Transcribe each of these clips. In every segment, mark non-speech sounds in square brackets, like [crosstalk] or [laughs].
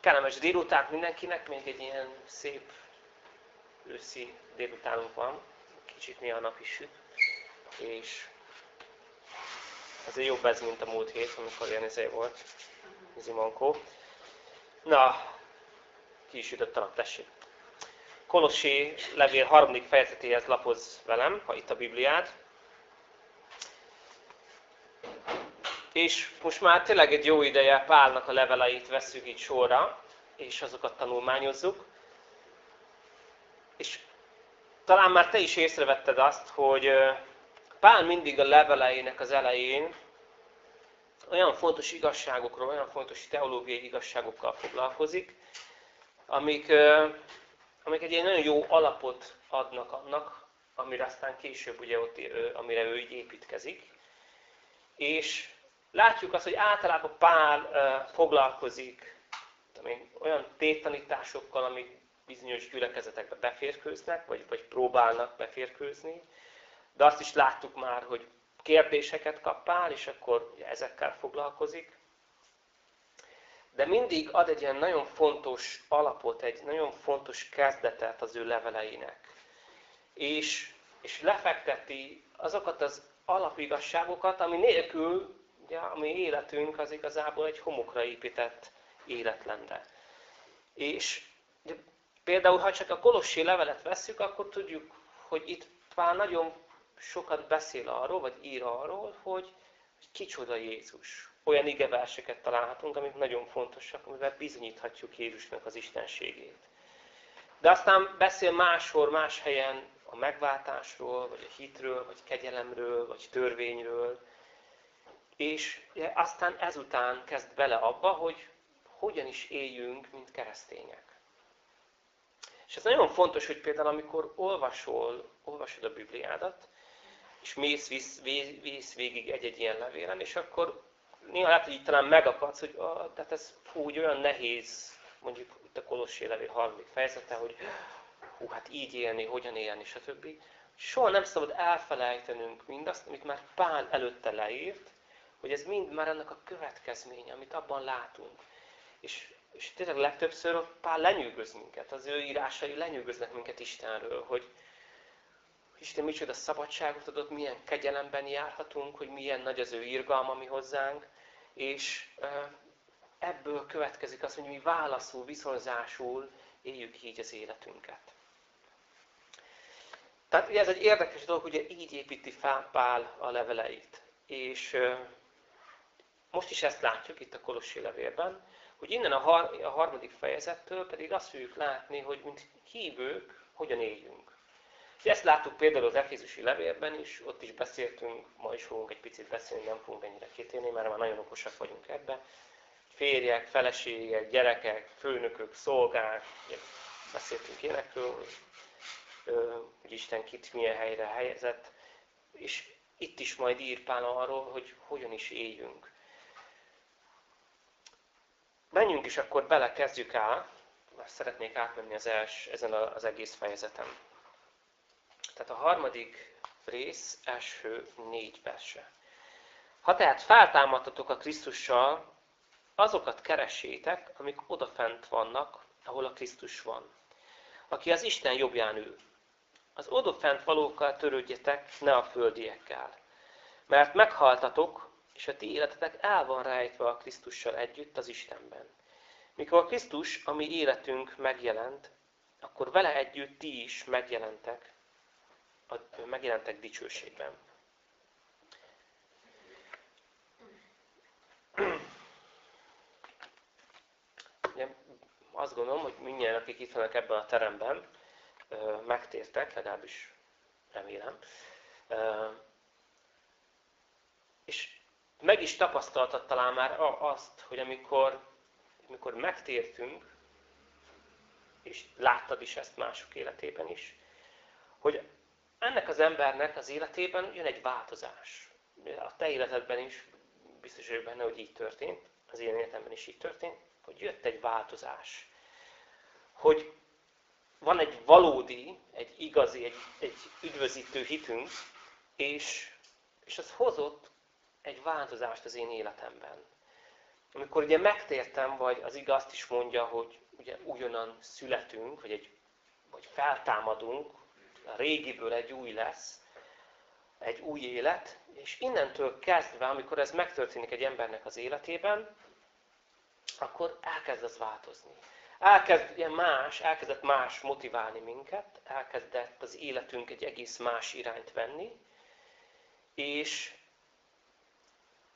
Kellemes délután mindenkinek, még egy ilyen szép őszi délutánunk van. Kicsit néha nap is süt. És azért jobb ez, mint a múlt hét, amikor ilyen izé volt, zimankó. Na, ki is a nap, tessék. Kolossi levél harmadik fejezetéhez lapoz velem, ha itt a Bibliád. És most már tényleg egy jó ideje Pálnak a leveleit veszük itt sorra, és azokat tanulmányozzuk. És talán már te is észrevetted azt, hogy Pál mindig a leveleinek az elején olyan fontos igazságokról, olyan fontos teológiai igazságokkal foglalkozik, amik, amik egy nagyon jó alapot adnak annak, amire aztán később ugye ott, amire ő így építkezik. És látjuk azt, hogy általában Pál foglalkozik olyan téttanításokkal, amik bizonyos gyülekezetekbe beférkőznek, vagy, vagy próbálnak beférkőzni. De azt is láttuk már, hogy kérdéseket kap Pál, és akkor ezekkel foglalkozik. De mindig ad egy ilyen nagyon fontos alapot, egy nagyon fontos kezdetet az ő leveleinek. És, és lefekteti azokat az alapigasságokat, ami nélkül ugye, a mi életünk az igazából egy homokra épített élet. És ugye, például, ha csak a Kolossi levelet vesszük, akkor tudjuk, hogy itt már nagyon sokat beszél arról, vagy ír arról, hogy, hogy kicsoda Jézus. Olyan igeverseket találhatunk, amik nagyon fontosak, amivel bizonyíthatjuk Jézusnak az istenségét. De aztán beszél máshol, más helyen a megváltásról, vagy a hitről, vagy kegyelemről, vagy törvényről, és aztán ezután kezd bele abba, hogy hogyan is éljünk, mint keresztények. És ez nagyon fontos, hogy például amikor olvasol, olvasod a Bibliádat, és mész visz, visz végig egy-egy ilyen levélen, és akkor néha lehet, hogy így talán megakadsz, hogy ah, tehát ez fú, olyan nehéz, mondjuk itt a Kolossé levél harmadik fejezete, hogy hú, hát így élni, hogyan élni, stb. Soha nem szabad elfelejtenünk mindazt, amit már Pál előtte leírt, hogy ez mind már ennek a következménye, amit abban látunk. És, és tényleg legtöbbször Pál lenyűgöz minket, az ő írásai lenyűgöznek minket Istenről, hogy Isten micsoda szabadságot adott, milyen kegyelemben járhatunk, hogy milyen nagy az ő irgalma mi hozzánk, és ebből következik az, hogy mi válaszul, viszonzásul éljük így az életünket. Tehát ugye ez egy érdekes dolog, ugye így építi Pál a leveleit. És most is ezt látjuk itt a Kolossi levélben, hogy innen a, har a harmadik fejezettől pedig azt fogjuk látni, hogy mint hívők hogyan éljünk. És ezt láttuk például az Efézusi levélben is, ott is beszéltünk, ma is fogunk egy picit beszélni, nem fogunk ennyire kitérni, mert már nagyon okosak vagyunk ebbe. Férjek, feleségek, gyerekek, főnökök, szolgák, beszéltünk ilyenekről, hogy Isten kit milyen helyre helyezett, és itt is majd ír Pál arról, hogy hogyan is éljünk. Menjünk is akkor bele, kezdjük el, mert szeretnék átmenni az els, ezen az egész fejezeten. Tehát a harmadik rész első négy verse. Ha tehát feltámadtatok a Krisztussal, azokat keressétek, amik odafent vannak, ahol a Krisztus van. Aki az Isten jobbján ül. Az odafent valókkal törődjetek, ne a földiekkel. Mert meghaltatok, és a ti életetek el van rejtve a Krisztussal együtt az Istenben. Mikor a Krisztus, ami életünk megjelent, akkor vele együtt ti is megjelentek, megjelentek dicsőségben. azt gondolom, hogy mindjárt, akik itt vannak ebben a teremben, megtértek, legalábbis remélem. És meg is tapasztaltad talán már azt, hogy amikor, amikor megtértünk, és láttad is ezt mások életében is, hogy ennek az embernek az életében jön egy változás. A te életedben is biztos vagyok benne, hogy így történt, az én életemben is így történt, hogy jött egy változás. Hogy van egy valódi, egy igazi, egy, egy üdvözítő hitünk, és, és az hozott egy változást az én életemben. amikor ugye megtértem, vagy az igaz is mondja, hogy ugye újonnan születünk, vagy, egy, vagy feltámadunk, a régiből egy új lesz, egy új élet, és innentől kezdve, amikor ez megtörténik egy embernek az életében, akkor elkezd az változni. Elkezd ilyen más, elkezdett más motiválni minket, elkezdett az életünk egy egész más irányt venni, és,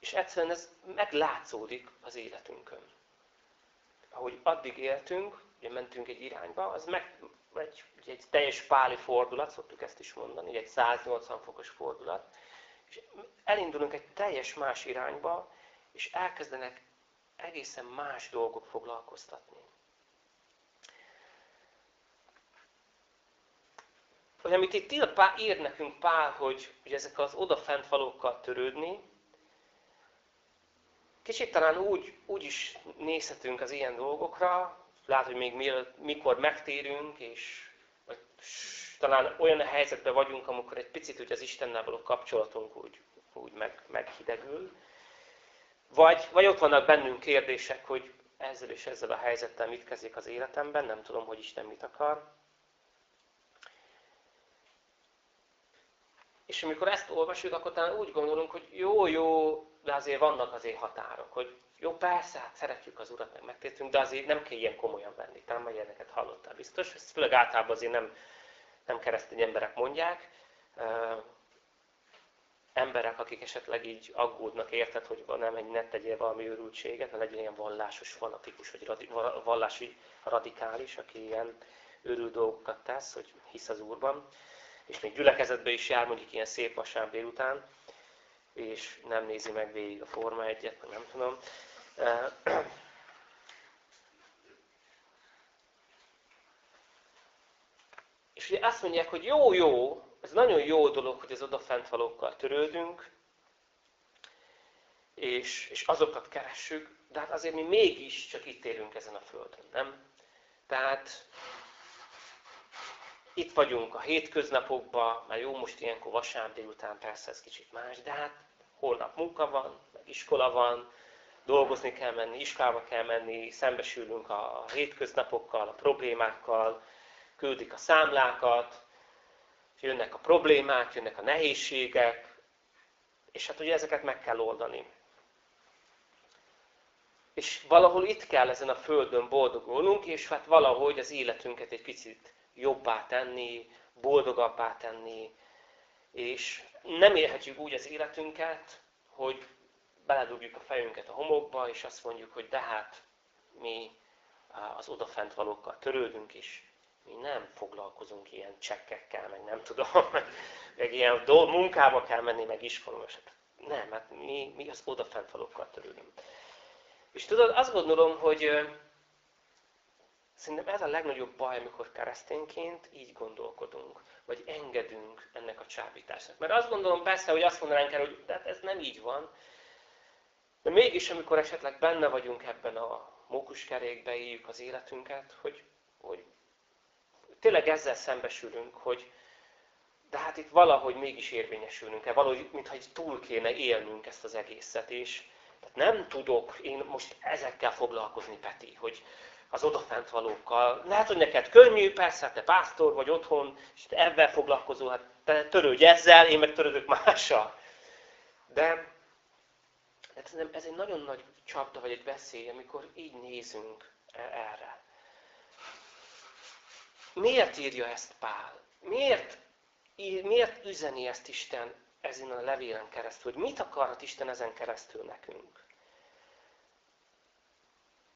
és egyszerűen ez meglátszódik az életünkön. Ahogy addig éltünk, ugye mentünk egy irányba, az meg, egy, egy teljes páli fordulat, szoktuk ezt is mondani, egy 180 fokos fordulat, és elindulunk egy teljes más irányba, és elkezdenek egészen más dolgok foglalkoztatni. Hogy amit itt ír, ír nekünk Pál, hogy, hogy ezek az odafent valókkal törődni, kicsit talán úgy, úgy is nézhetünk az ilyen dolgokra, lehet, hogy még mikor megtérünk, és vagy talán olyan helyzetben vagyunk, amikor egy picit úgy az Istennel való kapcsolatunk úgy, úgy meg, meghidegül. Vagy, vagy ott vannak bennünk kérdések, hogy ezzel és ezzel a helyzettel mit kezdik az életemben, nem tudom, hogy Isten mit akar. És amikor ezt olvasjuk, akkor talán úgy gondolunk, hogy jó, jó, de azért vannak azért határok, hogy jó, persze, hát szeretjük az Urat, meg megtértünk, de azért nem kell ilyen komolyan venni. Talán majd ilyeneket hallottál biztos. Ezt főleg általában azért nem, nem keresztény emberek mondják. emberek, akik esetleg így aggódnak, érted, hogy nem, egy ne tegyél valami őrültséget, ne legyen ilyen vallásos, fanatikus, vagy radi, vallási radikális, aki ilyen őrült dolgokat tesz, hogy hisz az Úrban. És még gyülekezetbe is jár, mondjuk ilyen szép vasárnap délután, és nem nézi meg végig a Forma egyet, nem tudom. És ugye azt mondják, hogy jó, jó, ez nagyon jó dolog, hogy az odafent valókkal törődünk, és, és azokat keressük, de hát azért mi mégis csak itt élünk ezen a földön, nem? Tehát itt vagyunk a hétköznapokban, mert jó, most ilyenkor vasárnap délután persze ez kicsit más, de hát holnap munka van, meg iskola van, dolgozni kell menni, iskolába kell menni, szembesülünk a hétköznapokkal, a problémákkal, küldik a számlákat, jönnek a problémák, jönnek a nehézségek, és hát ugye ezeket meg kell oldani. És valahol itt kell ezen a földön boldogulnunk, és hát valahogy az életünket egy picit jobbá tenni, boldogabbá tenni, és nem élhetjük úgy az életünket, hogy beledugjuk a fejünket a homokba, és azt mondjuk, hogy de hát mi az odafent valókkal törődünk, és mi nem foglalkozunk ilyen csekkekkel, meg nem tudom, [laughs] meg, meg ilyen munkába kell menni, meg iskolába. Nem, hát mi, mi az odafent valókkal törődünk. És tudod, azt gondolom, hogy szerintem ez a legnagyobb baj, amikor keresztényként így gondolkodunk, vagy engedünk ennek a csábításnak. Mert azt gondolom persze, hogy azt mondanánk el, hogy de hát ez nem így van, de mégis, amikor esetleg benne vagyunk ebben a mókuskerékbe, éljük az életünket, hogy, hogy tényleg ezzel szembesülünk, hogy de hát itt valahogy mégis érvényesülünk el, valahogy, mintha túl kéne élnünk ezt az egészet, és tehát nem tudok én most ezekkel foglalkozni, Peti, hogy az odafent valókkal. Lehet, hogy neked könnyű, persze, hát te pásztor vagy otthon, és te ebben foglalkozol, hát te törődj ezzel, én meg törődök mással. De ez egy nagyon nagy csapda, vagy egy veszély, amikor így nézünk e- erre. Miért írja ezt Pál? Miért, miért üzeni ezt Isten ezen a levélen keresztül? Hogy mit akarhat Isten ezen keresztül nekünk?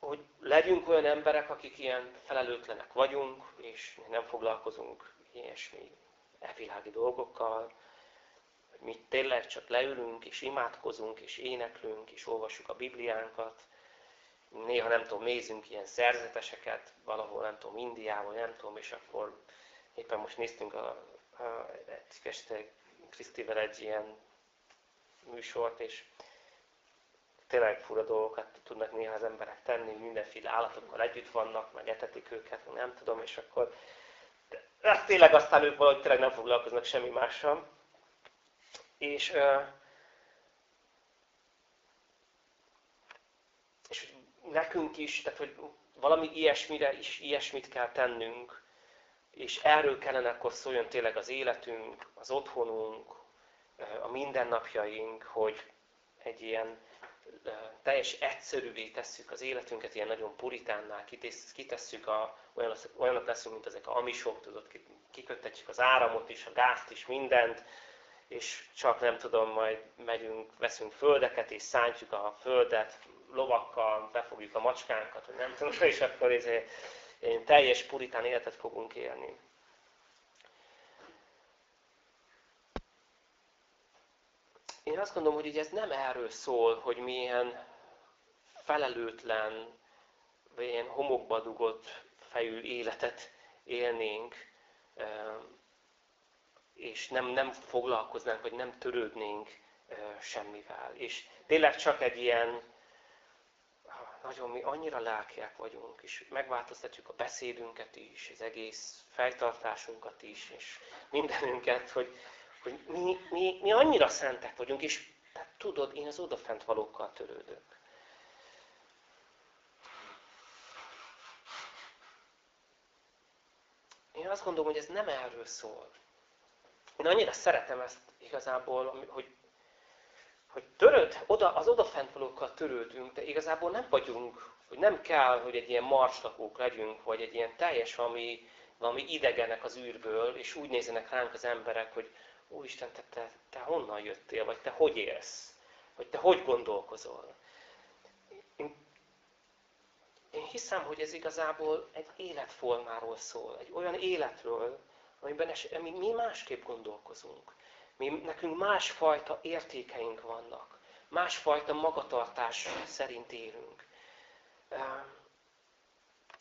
Hogy legyünk olyan emberek, akik ilyen felelőtlenek vagyunk, és nem foglalkozunk ilyesmi elvilági dolgokkal, hogy mi tényleg csak leülünk, és imádkozunk, és éneklünk, és olvassuk a Bibliánkat, néha nem tudom, nézünk ilyen szerzeteseket, valahol nem tudom, Indiában, nem tudom, és akkor éppen most néztünk a, a, egy este Krisztivel egy ilyen műsort, és tényleg fura dolgokat tudnak néha az emberek tenni, mindenféle állatokkal együtt vannak, meg etetik őket, nem tudom, és akkor de tényleg aztán ők valahogy tényleg nem foglalkoznak semmi mással. És nekünk is, tehát hogy valami ilyesmire is ilyesmit kell tennünk, és erről kellene akkor szóljon tényleg az életünk, az otthonunk, a mindennapjaink, hogy egy ilyen teljes egyszerűvé tesszük az életünket, ilyen nagyon puritánnál kitesszük, a, olyanok, olyanok leszünk, mint ezek a amisok, tudod, kiköttetjük az áramot is, a gázt is, mindent, és csak nem tudom, majd megyünk, veszünk földeket, és szántjuk a földet, lovakkal befogjuk a macskánkat, vagy nem tudom, és akkor ez egy teljes puritán életet fogunk élni. Én azt gondolom, hogy ez nem erről szól, hogy milyen felelőtlen, vagy ilyen homokba dugott fejű életet élnénk, és nem, nem foglalkoznánk, vagy nem törődnénk semmivel. És tényleg csak egy ilyen, nagyon mi annyira lelkiek vagyunk, és megváltoztatjuk a beszédünket is, az egész fejtartásunkat is, és mindenünket, hogy, hogy mi, mi, mi annyira szentek vagyunk, és tehát tudod, én az odafent valókkal törődök. Én azt gondolom, hogy ez nem erről szól. Én annyira szeretem ezt igazából, hogy, hogy töröd, oda, az odafent valókkal törődünk, de igazából nem vagyunk, hogy nem kell, hogy egy ilyen marslakók legyünk, vagy egy ilyen teljes valami, valami idegenek az űrből, és úgy nézzenek ránk az emberek, hogy Úristen, te, te, te honnan jöttél, vagy te hogy élsz, vagy te hogy gondolkozol. Én, én hiszem, hogy ez igazából egy életformáról szól, egy olyan életről, amiben es, mi, mi másképp gondolkozunk. Mi, nekünk másfajta értékeink vannak. Másfajta magatartás szerint élünk.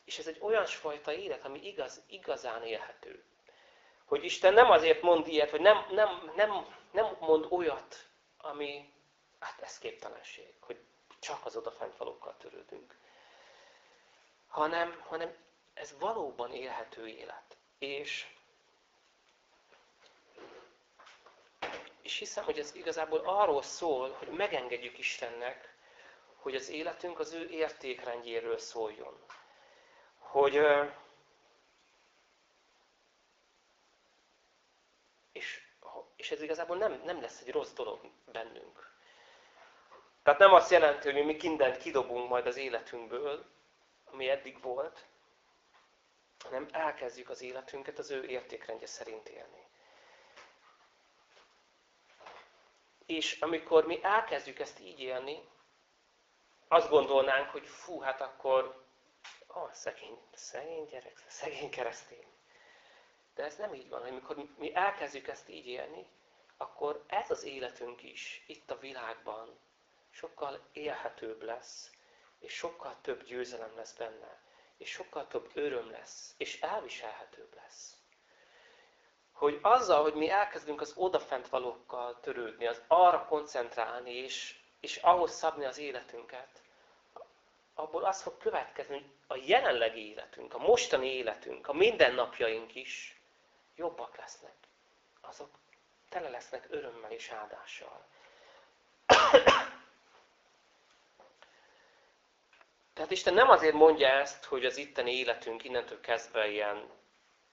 És ez egy olyan fajta élet, ami igaz, igazán élhető. Hogy Isten nem azért mond ilyet, hogy nem, nem, nem, nem mond olyat, ami, hát ez képtelenség, hogy csak az odafent valókkal törődünk. Hanem, hanem ez valóban élhető élet. És És hiszem, hogy ez igazából arról szól, hogy megengedjük Istennek, hogy az életünk az ő értékrendjéről szóljon. Hogy, és, és ez igazából nem, nem lesz egy rossz dolog bennünk. Tehát nem azt jelenti, hogy mi mindent kidobunk majd az életünkből, ami eddig volt, hanem elkezdjük az életünket az ő értékrendje szerint élni. És amikor mi elkezdjük ezt így élni, azt gondolnánk, hogy fú, hát akkor oh, szegény, szegény gyerek, szegény keresztény. De ez nem így van, amikor mi elkezdjük ezt így élni, akkor ez az életünk is itt a világban sokkal élhetőbb lesz, és sokkal több győzelem lesz benne, és sokkal több öröm lesz, és elviselhetőbb lesz. Hogy azzal, hogy mi elkezdünk az odafent valókkal törődni, az arra koncentrálni, és, és ahhoz szabni az életünket, abból az fog következni, hogy a jelenlegi életünk, a mostani életünk, a mindennapjaink is jobbak lesznek. Azok tele lesznek örömmel és áldással. Tehát Isten nem azért mondja ezt, hogy az itteni életünk innentől kezdve ilyen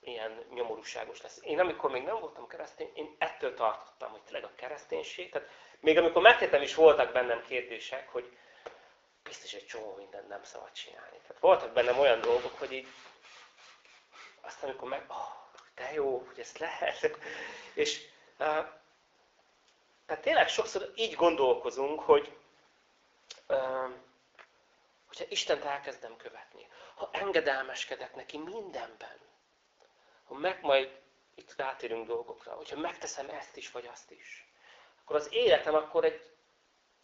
ilyen nyomorúságos lesz. Én amikor még nem voltam keresztény, én ettől tartottam, hogy tényleg a kereszténység. Tehát még amikor megtettem is voltak bennem kérdések, hogy biztos egy csomó mindent nem szabad csinálni. Tehát voltak bennem olyan dolgok, hogy így aztán amikor meg, oh, de jó, hogy ezt lehet. És tehát tényleg sokszor így gondolkozunk, hogy hogyha Istent elkezdem követni, ha engedelmeskedek neki mindenben, ha meg majd itt rátérünk dolgokra, hogyha megteszem ezt is, vagy azt is, akkor az életem akkor egy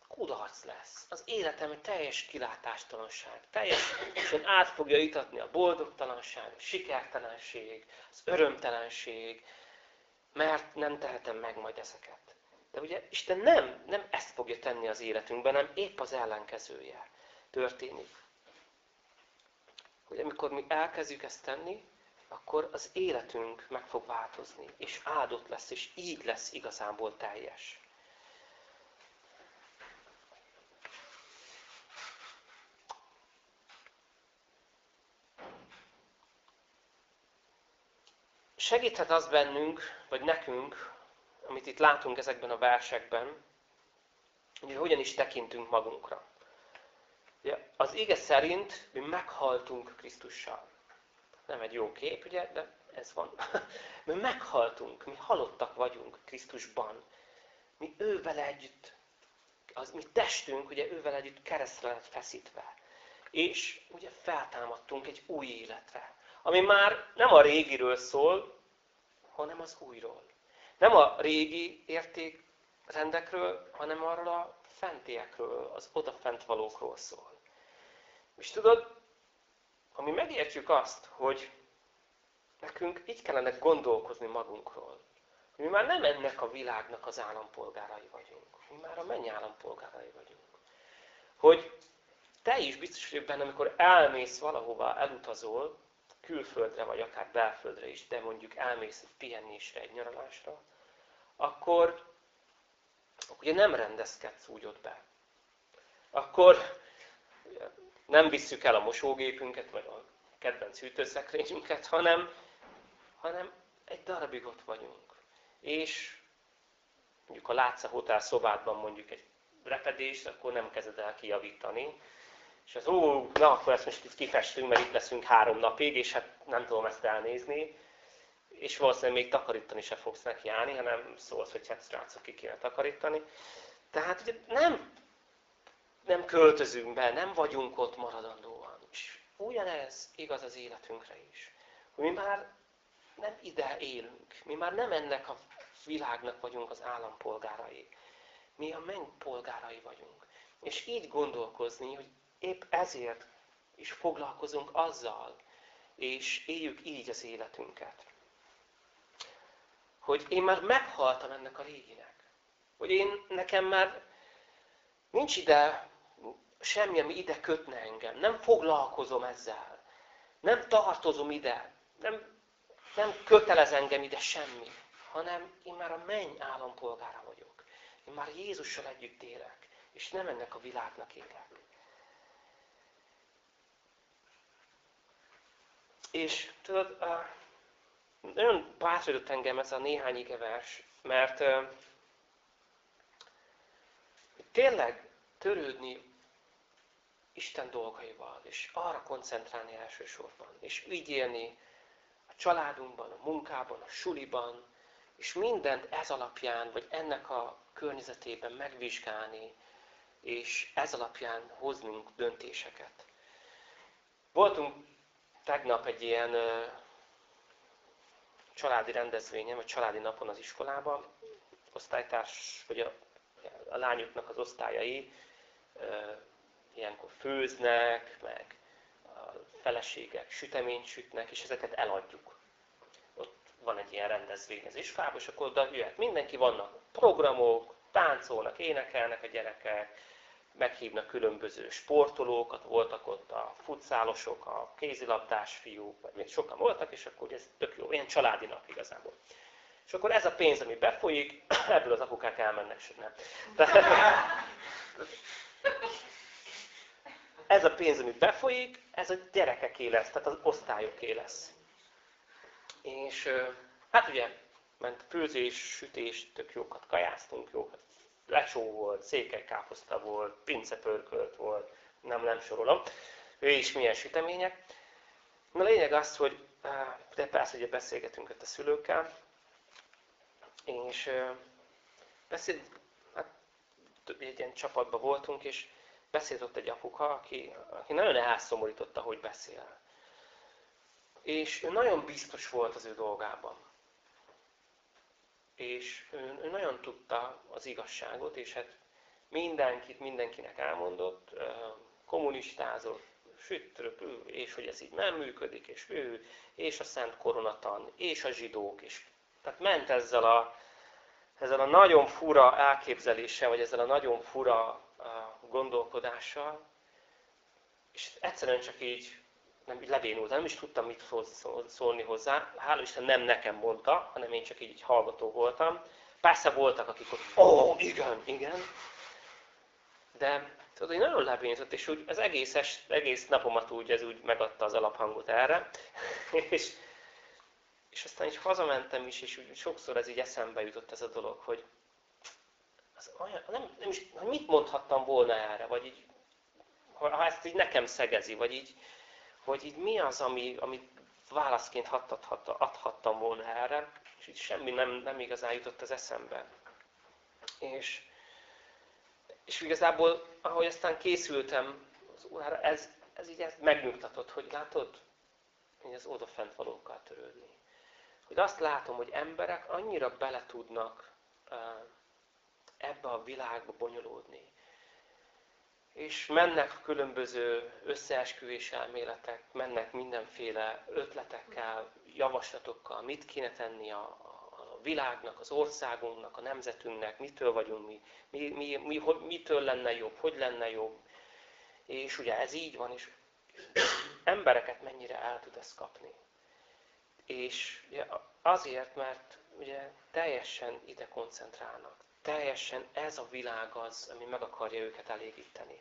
kudarc lesz. Az életem teljes kilátástalanság. Teljesen át fogja itatni a boldogtalanság, a sikertelenség, az örömtelenség, mert nem tehetem meg majd ezeket. De ugye Isten nem, nem ezt fogja tenni az életünkben, hanem épp az ellenkezője történik. Hogy amikor mi elkezdjük ezt tenni, akkor az életünk meg fog változni, és áldott lesz, és így lesz igazából teljes. Segíthet az bennünk, vagy nekünk, amit itt látunk ezekben a versekben, hogy hogyan is tekintünk magunkra. Ugye, az ige szerint mi meghaltunk Krisztussal. Nem egy jó kép, ugye, de ez van. [laughs] Mi meghaltunk, mi halottak vagyunk Krisztusban. Mi ővel együtt, az mi testünk, ugye ővel együtt keresztre lett feszítve. És ugye feltámadtunk egy új életre, ami már nem a régiről szól, hanem az újról. Nem a régi értékrendekről, hanem arról a fentiekről, az odafent valókról szól. És tudod, ami megértjük azt, hogy nekünk így kellene gondolkozni magunkról, hogy mi már nem ennek a világnak az állampolgárai vagyunk. Mi már a mennyi állampolgárai vagyunk. Hogy te is biztos vagyok benne, amikor elmész valahova, elutazol, külföldre, vagy akár belföldre is, de mondjuk elmész egy pihenésre, egy nyaralásra, akkor ugye nem rendezkedsz úgy ott be. Akkor nem visszük el a mosógépünket, vagy a kedvenc hűtőszekrényünket, hanem, hanem egy darabig ott vagyunk. És mondjuk ha látsz a hotel szobádban mondjuk egy repedést, akkor nem kezded el kijavítani. És az, ó, na akkor ezt most itt kifestünk, mert itt leszünk három napig, és hát nem tudom ezt elnézni. És valószínűleg még takarítani se fogsz neki állni, hanem szólsz, hogy hát srácok, ki kéne takarítani. Tehát ugye nem, nem költözünk be, nem vagyunk ott maradandóan. És ugyanez igaz az életünkre is. Hogy mi már nem ide élünk. Mi már nem ennek a világnak vagyunk az állampolgárai. Mi a menny polgárai vagyunk. És így gondolkozni, hogy épp ezért is foglalkozunk azzal, és éljük így az életünket. Hogy én már meghaltam ennek a réginek. Hogy én nekem már nincs ide semmi, ami ide kötne engem. Nem foglalkozom ezzel. Nem tartozom ide. Nem nem kötelez engem ide semmi, hanem én már a menny állampolgára vagyok. Én már Jézussal együtt élek, és nem ennek a világnak élek. És tudod, nagyon bátorított engem ez a néhány igevers, mert tényleg törődni Isten dolgaival, és arra koncentrálni elsősorban, és így élni családunkban, a munkában, a suliban, és mindent ez alapján, vagy ennek a környezetében megvizsgálni, és ez alapján hoznunk döntéseket. Voltunk tegnap egy ilyen családi rendezvényen, vagy családi napon az iskolában, osztálytárs, vagy a, a lányoknak az osztályai ö, ilyenkor főznek, meg feleségek süteményt sütnek, és ezeket eladjuk. Ott van egy ilyen rendezvény az iskolában, és akkor oda jöhet mindenki, vannak programok, táncolnak, énekelnek a gyerekek, meghívnak különböző sportolókat, voltak ott a futszálosok, a kézilabdás fiúk, vagy még sokan voltak, és akkor ez tök jó, ilyen családi nap igazából. És akkor ez a pénz, ami befolyik, [clears throat] ebből az apukák elmennek, nem. ez a pénz, ami befolyik, ez a gyerekeké lesz, tehát az osztályoké lesz. És hát ugye, ment főzés, sütés, tök jókat kajáztunk, jókat. Lecsó volt, székelykáposzta volt, pincepörkölt volt, nem, nem sorolom. Ő is milyen sütemények. Na a lényeg az, hogy de persze ugye beszélgetünk ott a szülőkkel, és beszél, hát egy ilyen csapatban voltunk, és beszélt ott egy apuka, aki, aki nagyon elszomorította, hogy beszél. És ő nagyon biztos volt az ő dolgában. És ő, ő nagyon tudta az igazságot, és hát mindenkit mindenkinek elmondott, kommunistázott, sütrök, és hogy ez így nem működik, és ő, és a Szent Koronatan, és a zsidók, és tehát ment ezzel a, ezzel a nagyon fura elképzeléssel, vagy ezzel a nagyon fura gondolkodással, és egyszerűen csak így nem így lebénultam, nem is tudtam mit szólni hozzá. Hála Isten nem nekem mondta, hanem én csak így hallgató voltam. Persze voltak, akik ott, ó, igen, igen. De tudod, hogy nagyon lebénult, és úgy az egész, egész napomat úgy, ez úgy megadta az alaphangot erre. [laughs] és, és aztán így hazamentem is, és úgy sokszor ez így eszembe jutott ez a dolog, hogy az olyan, nem, nem is, hogy mit mondhattam volna erre, vagy így, ha ezt így nekem szegezi, vagy így, hogy így mi az, ami, amit válaszként adhattam volna erre, és így semmi nem, nem igazán jutott az eszembe. És, és igazából, ahogy aztán készültem az órára, ez, ez így ezt megnyugtatott, hogy látod, hogy az odafent valókkal törődni. Hogy azt látom, hogy emberek annyira bele tudnak ebbe a világba bonyolódni. És mennek különböző összeesküvés elméletek, mennek mindenféle ötletekkel, javaslatokkal, mit kéne tenni a, a világnak, az országunknak, a nemzetünknek, mitől vagyunk mi, mi, mi, mi hogy, mitől lenne jobb, hogy lenne jobb. És ugye ez így van, és embereket mennyire el tud ezt kapni. És ugye azért, mert ugye teljesen ide koncentrálnak. Teljesen ez a világ az, ami meg akarja őket elégíteni.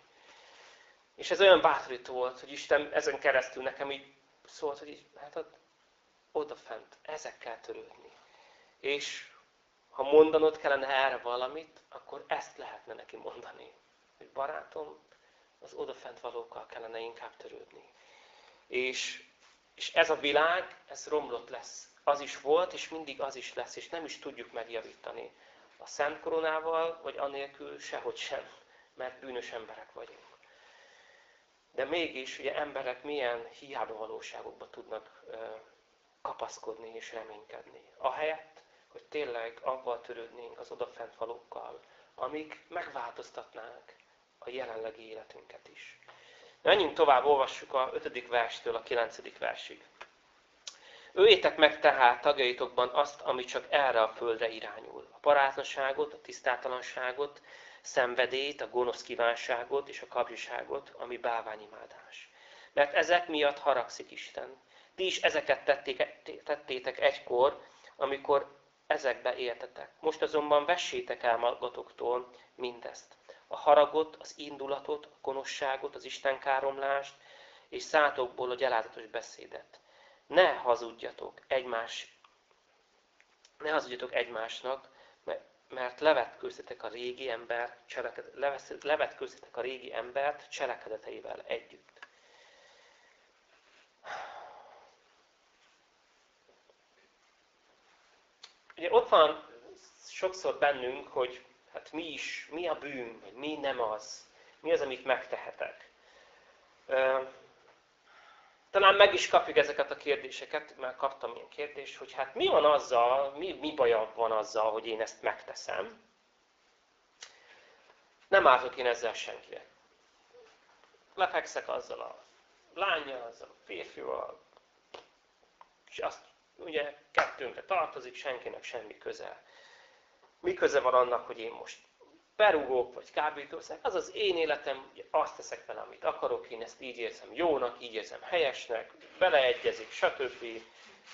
És ez olyan bátorító volt, hogy Isten ezen keresztül nekem így szólt, hogy így, hát odafent, ezekkel törődni. És ha mondanod kellene erre valamit, akkor ezt lehetne neki mondani. Hogy barátom, az odafent valókkal kellene inkább törődni. És, és ez a világ, ez romlott lesz. Az is volt, és mindig az is lesz, és nem is tudjuk megjavítani. A szent koronával, vagy anélkül sehogy sem, mert bűnös emberek vagyunk. De mégis ugye emberek milyen hiába valóságokba tudnak kapaszkodni és reménykedni. Ahelyett, hogy tényleg avval törődnénk az odafent valókkal, amik megváltoztatnánk a jelenlegi életünket is. Menjünk tovább, olvassuk a 5. verstől a 9. versig. Őjétek meg tehát tagjaitokban azt, ami csak erre a földre irányul. A paráznaságot, a tisztátalanságot, szenvedélyt, a gonosz kívánságot és a kapzsiságot, ami bálványimádás. Mert ezek miatt haragszik Isten. Ti is ezeket tették, tettétek egykor, amikor ezekbe éltetek. Most azonban vessétek el magatoktól mindezt. A haragot, az indulatot, a gonoszságot, az istenkáromlást, és szátokból a gyalázatos beszédet. Ne hazudjatok egymás, ne hazudjatok egymásnak, mert levetkőztetek a régi ember, levetkőztetek a régi embert cselekedeteivel együtt. Ugye ott van sokszor bennünk, hogy hát mi is, mi a bűn, vagy mi nem az, mi az, amit megtehetek. Talán meg is kapjuk ezeket a kérdéseket, mert kaptam ilyen kérdést, hogy hát mi van azzal, mi, mi baja van azzal, hogy én ezt megteszem. Nem ártok én ezzel senkinek. Lefekszek azzal a lányjal, azzal a férfival, és azt ugye kettőnkre tartozik, senkinek semmi köze. Mi köze van annak, hogy én most berúgok, vagy kábítószer, az az én életem, azt teszek vele, amit akarok, én ezt így érzem jónak, így érzem helyesnek, beleegyezik, stb.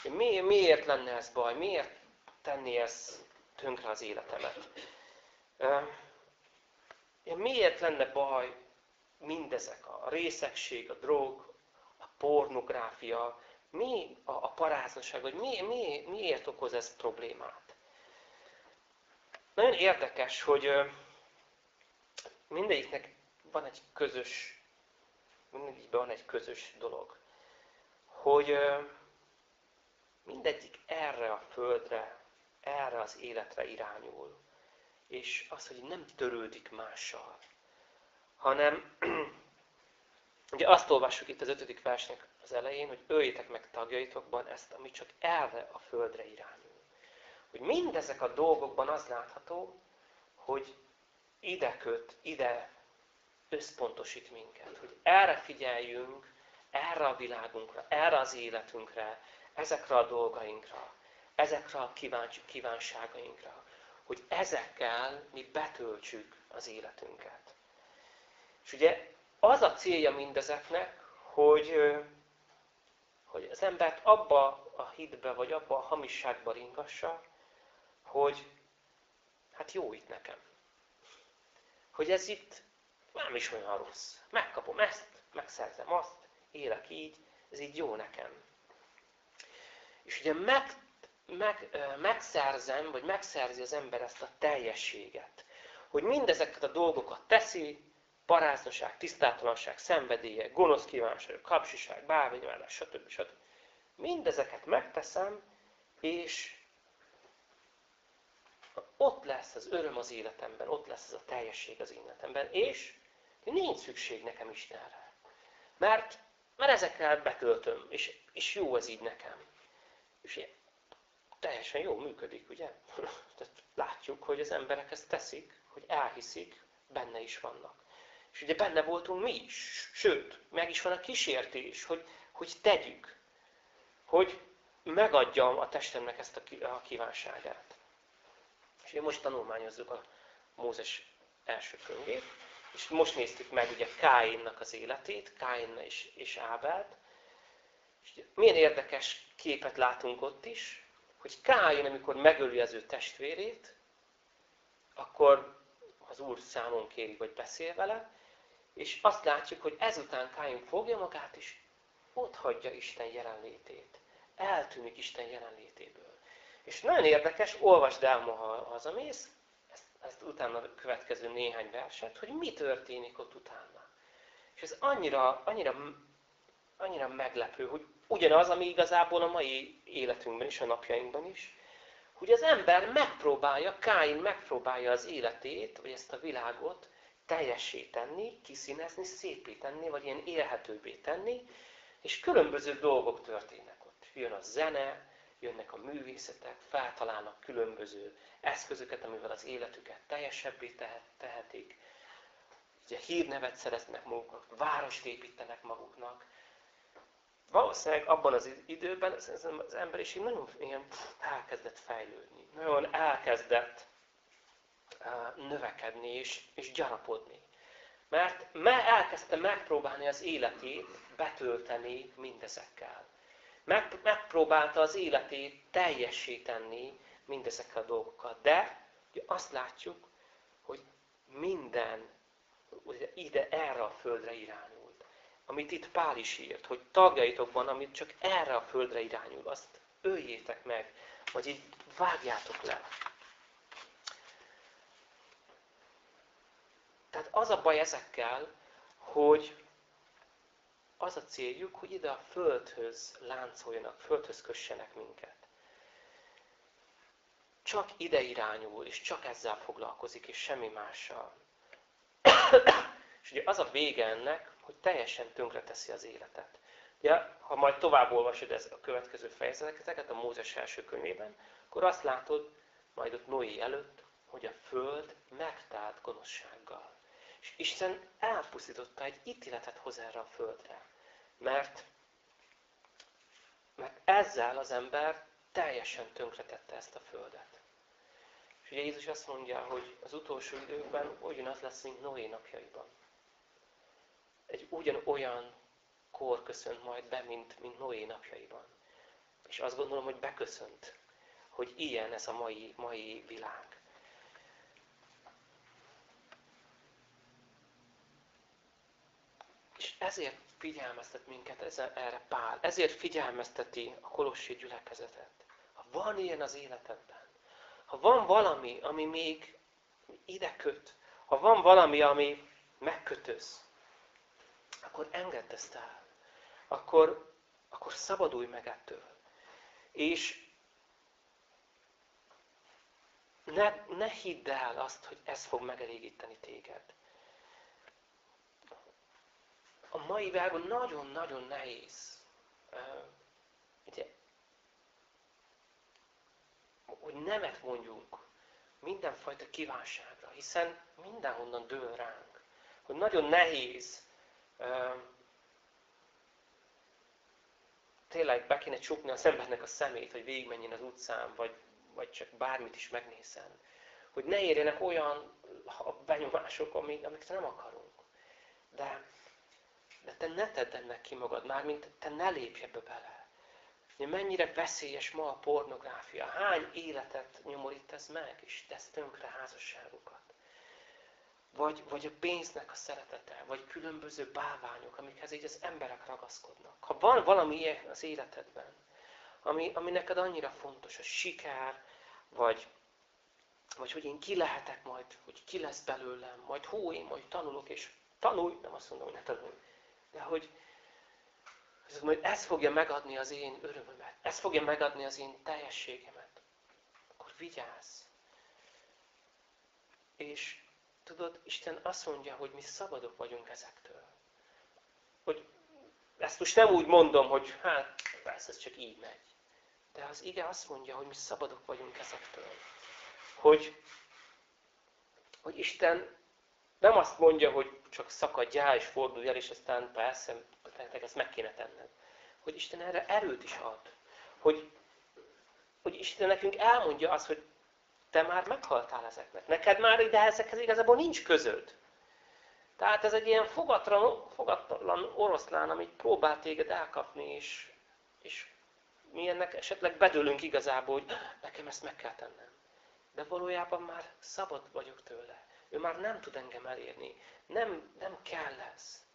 Mi, miért lenne ez baj? Miért tenni ez tönkre az életemet? Miért lenne baj mindezek? A részegség, a drog, a pornográfia, mi a, a paráznaság, vagy mi, mi, miért okoz ez problémát? Nagyon érdekes, hogy mindegyiknek van egy közös, mindegyikben van egy közös dolog, hogy mindegyik erre a földre, erre az életre irányul. És az, hogy nem törődik mással, hanem [clears throat] ugye azt olvassuk itt az ötödik versnek az elején, hogy öljétek meg tagjaitokban ezt, ami csak erre a földre irányul. Hogy mindezek a dolgokban az látható, hogy ide köt, ide összpontosít minket. Hogy erre figyeljünk, erre a világunkra, erre az életünkre, ezekre a dolgainkra, ezekre a kívánságainkra. Hogy ezekkel mi betöltsük az életünket. És ugye az a célja mindezeknek, hogy, hogy az embert abba a hitbe, vagy abba a hamisságba ringassa, hogy hát jó itt nekem hogy ez itt nem is olyan rossz. Megkapom ezt, megszerzem azt, élek így, ez így jó nekem. És ugye meg meg, megszerzem, vagy megszerzi az ember ezt a teljességet. Hogy mindezeket a dolgokat teszi, paráznosság, tisztátalanság, szenvedélye, gonosz kívánság, kapsiság, bálványválás, stb. stb. Mindezeket megteszem, és ott lesz az öröm az életemben, ott lesz az a teljesség az életemben, és nincs szükség nekem Istenre. Mert, mert ezekkel betöltöm, és, és jó ez így nekem. És teljesen jó működik, ugye? [laughs] Tehát látjuk, hogy az emberek ezt teszik, hogy elhiszik, benne is vannak. És ugye benne voltunk mi is, sőt, meg is van a kísértés, hogy, hogy tegyük, hogy megadjam a testemnek ezt a kívánságát. És most tanulmányozzuk a Mózes első könyvét, és most néztük meg ugye Káinnak az életét, Káin és, és Ábelt. És milyen érdekes képet látunk ott is, hogy Káin, amikor megöli az ő testvérét, akkor az Úr számon kéri, vagy beszél vele, és azt látjuk, hogy ezután Káin fogja magát, és ott hagyja Isten jelenlétét. Eltűnik Isten jelenlétéből. És nagyon érdekes, olvasd el ma, ha hazamész, ezt, ezt utána következő néhány verset, hogy mi történik ott utána. És ez annyira, annyira, annyira meglepő, hogy ugyanaz, ami igazából a mai életünkben is, a napjainkban is, hogy az ember megpróbálja, Káin megpróbálja az életét, vagy ezt a világot teljessé tenni, kiszínezni, szépé vagy ilyen élhetőbbé tenni, és különböző dolgok történnek ott. Jön a zene, jönnek a művészetek, feltalálnak különböző eszközöket, amivel az életüket teljesebbé tehetik. Ugye hírnevet szereznek maguknak, várost építenek maguknak. Valószínűleg abban az időben az emberiség nagyon ilyen elkezdett fejlődni, nagyon elkezdett növekedni és, és gyarapodni. Mert elkezdte megpróbálni az életét betölteni mindezekkel. Meg, megpróbálta az életét teljessé tenni mindezekkel a dolgokkal. De ugye azt látjuk, hogy minden ugye, ide, erre a földre irányult. Amit itt Pál is írt, hogy tagjaitokban, amit csak erre a földre irányul, azt öljétek meg, vagy így vágjátok le. Tehát az a baj ezekkel, hogy az a céljuk, hogy ide a földhöz láncoljanak, földhöz kössenek minket. Csak ide irányul, és csak ezzel foglalkozik, és semmi mással. [coughs] és ugye az a vége ennek, hogy teljesen tönkreteszi az életet. Ugye, ha majd tovább olvasod ez a következő fejezeteket a Mózes első könyvében, akkor azt látod, majd ott Noé előtt, hogy a föld megtált gonoszsággal. És Isten elpusztította egy ítéletet hoz erre a földre. Mert, mert ezzel az ember teljesen tönkretette ezt a földet. És ugye Jézus azt mondja, hogy az utolsó időkben ugyanaz lesz, mint Noé napjaiban. Egy ugyanolyan kor köszönt majd be, mint, mint Noé napjaiban. És azt gondolom, hogy beköszönt, hogy ilyen ez a mai, mai világ. És ezért figyelmeztet minket erre Pál. Ezért figyelmezteti a kolossi gyülekezetet. Ha van ilyen az életedben, ha van valami, ami még ide köt, ha van valami, ami megkötöz, akkor engedd ezt el. Akkor, akkor szabadulj meg ettől. És ne, ne hidd el azt, hogy ez fog megelégíteni téged a mai világon nagyon-nagyon nehéz. Ugye, hogy nemet mondjunk mindenfajta kívánságra, hiszen mindenhonnan dől ránk. Hogy nagyon nehéz tényleg be kéne csukni az embernek a szemét, hogy végigmenjen az utcán, vagy, vagy csak bármit is megnézzen. Hogy ne érjenek olyan benyomások, amit nem akarunk. De de te ne tedd ennek ki magad, mármint te ne lépj ebbe bele. Mennyire veszélyes ma a pornográfia. Hány életet nyomorít ez meg, és tesz tönkre házasságokat. Vagy, vagy a pénznek a szeretete, vagy különböző bálványok, amikhez így az emberek ragaszkodnak. Ha van valami ilyen az életedben, ami, ami neked annyira fontos, a siker, vagy, vagy hogy én ki lehetek majd, hogy ki lesz belőlem, majd hú, én majd tanulok, és tanulj, nem azt mondom, hogy ne tanulj, de hogy, hogy ez fogja megadni az én örömömet, ez fogja megadni az én teljességemet, akkor vigyázz. És tudod, Isten azt mondja, hogy mi szabadok vagyunk ezektől. Hogy ezt most nem úgy mondom, hogy hát persze ez csak így megy. De az ige azt mondja, hogy mi szabadok vagyunk ezektől. Hogy, hogy Isten nem azt mondja, hogy csak szakadjál és fordulj el, és aztán persze, nektek ezt meg kéne tenned. Hogy Isten erre erőt is ad. Hogy, hogy Isten nekünk elmondja azt, hogy te már meghaltál ezeknek. Neked már ide ezekhez igazából nincs közöd. Tehát ez egy ilyen fogatlan, fogatlan oroszlán, amit próbál téged elkapni, és, és mi ennek esetleg bedőlünk igazából, hogy nekem ezt meg kell tennem. De valójában már szabad vagyok tőle. Ő már nem tud engem elérni. Nem, nem kell ez.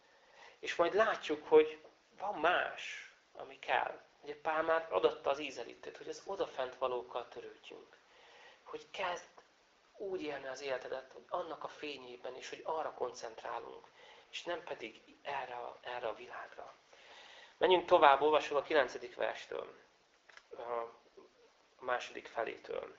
És majd látjuk, hogy van más, ami kell. Ugye Pál már adatta az ízelítőt, hogy az odafent valókkal törődjünk. Hogy kezd úgy élni az életedet, hogy annak a fényében is, hogy arra koncentrálunk, és nem pedig erre a, erre a világra. Menjünk tovább, olvasok a 9. verstől, a második felétől.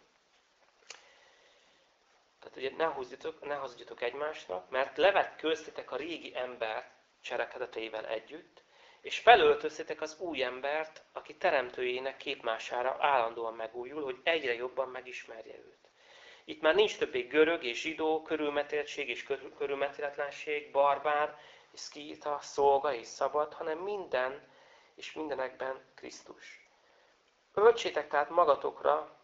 Tehát ugye ne húzjatok, ne hazudjatok egymásnak, mert levett köztetek a régi ember cselekedeteivel együtt, és felöltöztetek az új embert, aki teremtőjének képmására állandóan megújul, hogy egyre jobban megismerje őt. Itt már nincs többé görög és zsidó, körülmetéltség és körülmetéletlenség, barbár és szkíta, szolga és szabad, hanem minden és mindenekben Krisztus. Öltsétek tehát magatokra,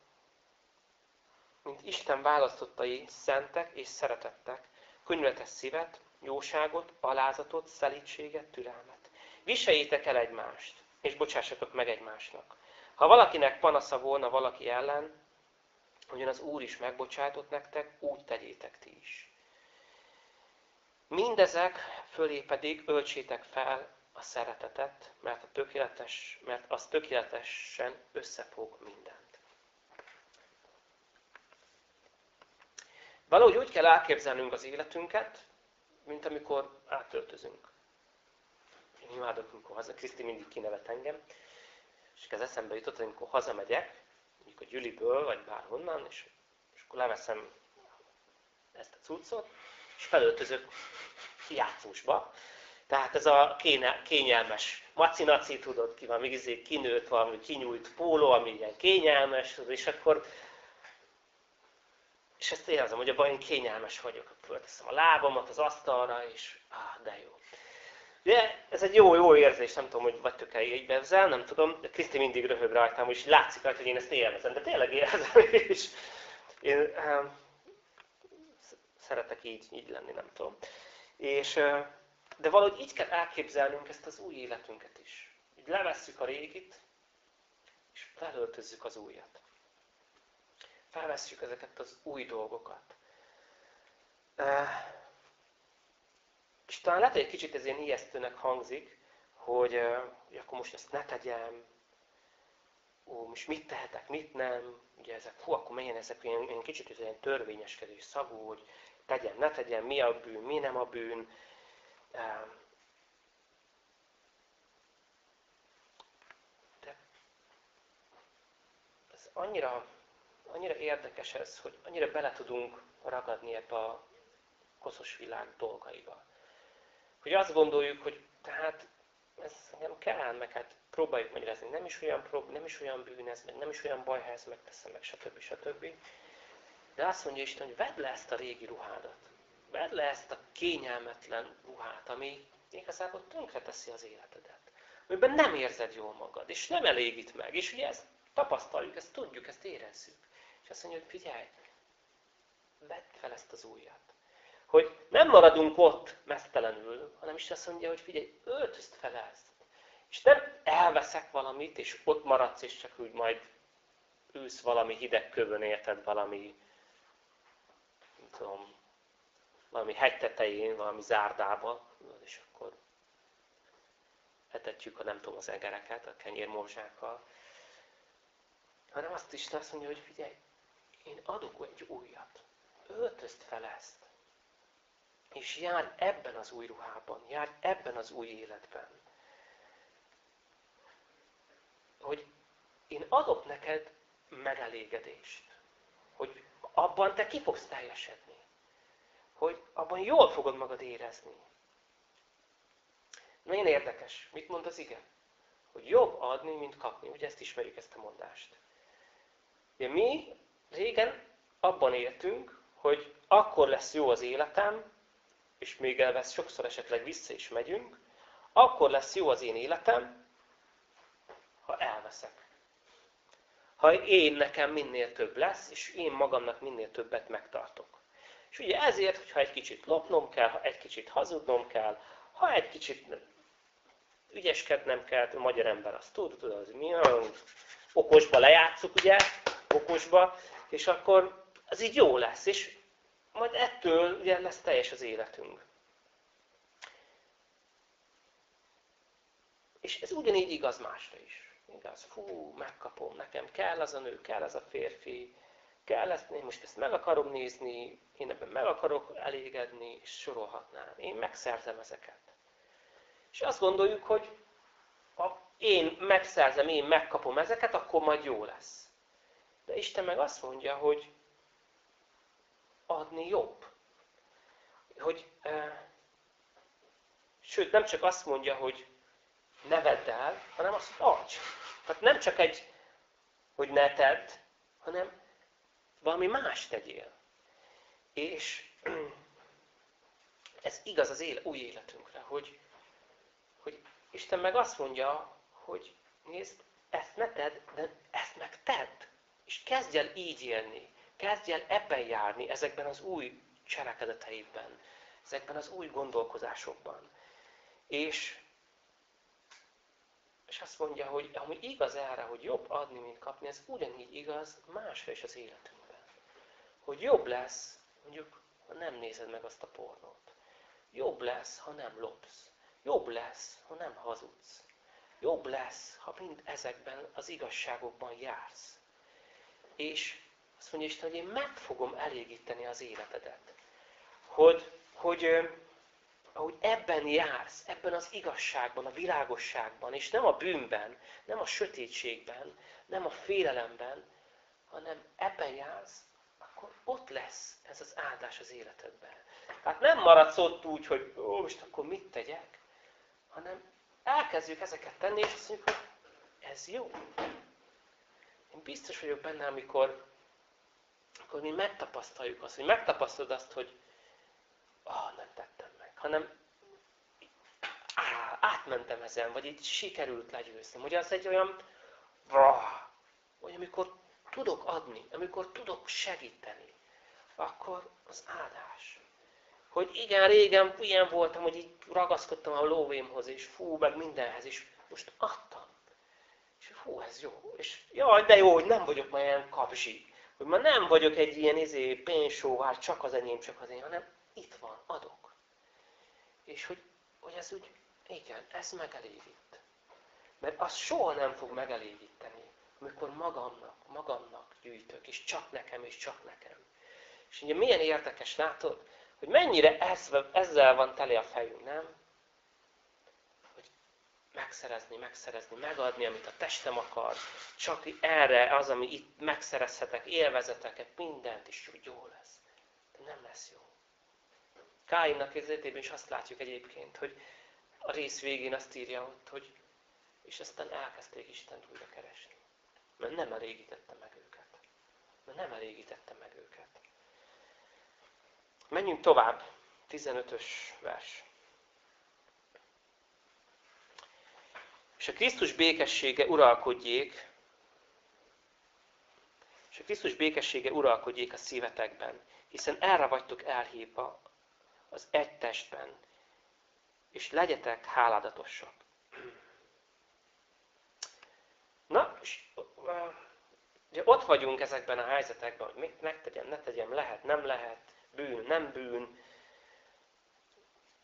mint Isten választottai, szentek és szeretettek, könyvetes szívet, jóságot, alázatot, szelítséget, türelmet. Viseljétek el egymást, és bocsássatok meg egymásnak. Ha valakinek panasza volna valaki ellen, ugyan az Úr is megbocsátott nektek, úgy tegyétek ti is. Mindezek fölé pedig öltsétek fel a szeretetet, mert, a tökéletes, mert az tökéletesen összefog mindent. Valahogy úgy kell elképzelnünk az életünket, mint amikor átöltözünk. Én imádok, amikor haza, Kriszti mindig kinevet engem, és ez eszembe jutott, hogy amikor hazamegyek, mondjuk a gyüliből, vagy bárhonnan, és, és akkor leveszem ezt a cuccot, és felöltözök játszósba. Tehát ez a kényelmes macinaci, tudod, ki van, még izé kinőtt valami kinyújt póló, ami ilyen kényelmes, és akkor és ezt érzem, hogy abban én kényelmes vagyok. Fölteszem a lábamat az asztalra, és ah, de jó. De ez egy jó, jó érzés, nem tudom, hogy vagytok-e így ezzel, nem tudom. De Kriszti mindig röhög rajtam, és látszik rajta, hogy én ezt élvezem. De tényleg érzem, [laughs] és én um, szeretek így, így lenni, nem tudom. És, de valahogy így kell elképzelnünk ezt az új életünket is. Így levesszük a régit, és felöltözzük az újat felvesszük ezeket az új dolgokat. És talán lehet, hogy egy kicsit ez ilyen ijesztőnek hangzik, hogy, hogy akkor most ezt ne tegyem, ó, most mit tehetek, mit nem, ugye ezek, hú, akkor menjen ezek ilyen, ilyen kicsit ilyen törvényeskedés szagú, hogy tegyen, ne tegyen, mi a bűn, mi nem a bűn. De ez annyira annyira érdekes ez, hogy annyira bele tudunk ragadni ebbe a koszos világ dolgaiba. Hogy azt gondoljuk, hogy tehát ez nem kell, meg hát próbáljuk magyarázni, nem is olyan, prób nem is olyan bűn ez, meg nem is olyan baj, ha ezt megteszem, meg stb. stb. De azt mondja Isten, hogy vedd le ezt a régi ruhádat. Vedd le ezt a kényelmetlen ruhát, ami igazából tönkreteszi az életedet. Amiben nem érzed jól magad, és nem elégít meg. És ugye ezt tapasztaljuk, ezt tudjuk, ezt érezzük. És azt mondja, hogy figyelj, vedd fel ezt az újat. Hogy nem maradunk ott mesztelenül, hanem is azt mondja, hogy figyelj, öltözd fel ezt. És nem elveszek valamit, és ott maradsz, és csak úgy majd ülsz valami hideg kövön, érted, valami, nem tudom, valami hegy tetején, valami zárdába, és akkor etetjük a nem tudom, az egereket a kenyérmorzsákkal. hanem azt is azt mondja, hogy figyelj, én adok egy újat. Öltözd fel ezt. És jár ebben az új ruhában, jár ebben az új életben. Hogy én adok neked megelégedést. Hogy abban te ki fogsz teljesedni. Hogy abban jól fogod magad érezni. Nagyon érdekes. Mit mond az ige? Hogy jobb adni, mint kapni. Ugye ezt ismerjük, ezt a mondást. Ugye mi régen abban éltünk, hogy akkor lesz jó az életem, és még elvesz sokszor esetleg vissza is megyünk, akkor lesz jó az én életem, ha elveszek. Ha én nekem minél több lesz, és én magamnak minél többet megtartok. És ugye ezért, hogyha egy kicsit lopnom kell, ha egy kicsit hazudnom kell, ha egy kicsit ügyeskednem kell, a magyar ember azt tud, tudod, az mi okosba lejátszuk, ugye, okosba, és akkor az így jó lesz, és majd ettől ugye lesz teljes az életünk. És ez ugyanígy igaz másra is. Igaz, fú, megkapom, nekem kell az a nő, kell az a férfi, kell ezt, én most ezt meg akarom nézni, én ebben meg akarok elégedni, és sorolhatnám. Én megszerzem ezeket. És azt gondoljuk, hogy ha én megszerzem, én megkapom ezeket, akkor majd jó lesz. De Isten meg azt mondja, hogy adni jobb. Hogy, e, sőt, nem csak azt mondja, hogy ne vedd el, hanem azt adj. Tehát nem csak egy, hogy ne tedd, hanem valami más tegyél. És [clears throat] ez igaz az éle, új életünkre, hogy, hogy Isten meg azt mondja, hogy nézd, ezt ne tedd, de ezt meg tedd. És kezdj el így élni. Kezdj el ebben járni, ezekben az új cselekedeteidben, ezekben az új gondolkozásokban. És, és azt mondja, hogy ami igaz erre, hogy jobb adni, mint kapni, ez ugyanígy igaz másra is az életünkben. Hogy jobb lesz, mondjuk, ha nem nézed meg azt a pornót. Jobb lesz, ha nem lopsz. Jobb lesz, ha nem hazudsz. Jobb lesz, ha mind ezekben az igazságokban jársz. És azt mondja Isten, hogy én meg fogom elégíteni az életedet. Hogy, hogy ahogy ebben jársz, ebben az igazságban, a világosságban, és nem a bűnben, nem a sötétségben, nem a félelemben, hanem ebben jársz, akkor ott lesz ez az áldás az életedben. Tehát nem maradsz ott úgy, hogy ó, most akkor mit tegyek, hanem elkezdjük ezeket tenni, és azt mondjuk, hogy ez jó. Én biztos vagyok benne, amikor, amikor mi megtapasztaljuk azt, hogy megtapasztalod azt, hogy ah, nem tettem meg, hanem átmentem ezen, vagy így sikerült legyőzni. Ugye az egy olyan, hogy amikor tudok adni, amikor tudok segíteni, akkor az áldás. Hogy igen, régen ilyen voltam, hogy így ragaszkodtam a lóvémhoz, és fú, meg mindenhez, és most adtam. Fú, ez jó. És jaj, de jó, hogy nem vagyok már ilyen kapzsi. Hogy ma nem vagyok egy ilyen izé, pénzsóvár, csak az enyém, csak az enyém, hanem itt van, adok. És hogy, hogy ez úgy, igen, ez megelégít. Mert az soha nem fog megelégíteni, amikor magamnak, magamnak gyűjtök, és csak nekem, és csak nekem. És ugye milyen érdekes, látod, hogy mennyire ezzel van tele a fejünk, nem? Megszerezni, megszerezni, megadni, amit a testem akar, csak erre az, ami itt megszerezhetek, élvezeteket, mindent is jó lesz. De nem lesz jó. Káinnak életében is azt látjuk egyébként, hogy a rész végén azt írja ott, hogy és aztán elkezdték Istent újra keresni. Mert nem elégítette meg őket. Mert nem elégítette meg őket. Menjünk tovább. 15-ös vers. És a Krisztus békessége uralkodjék, és a Krisztus békessége uralkodjék a szívetekben, hiszen erre vagytok elhívva az egy testben, és legyetek háládatosak. Na, és, ugye ott vagyunk ezekben a helyzetekben, hogy mit megtegyem, ne tegyem, lehet, nem lehet, bűn, nem bűn.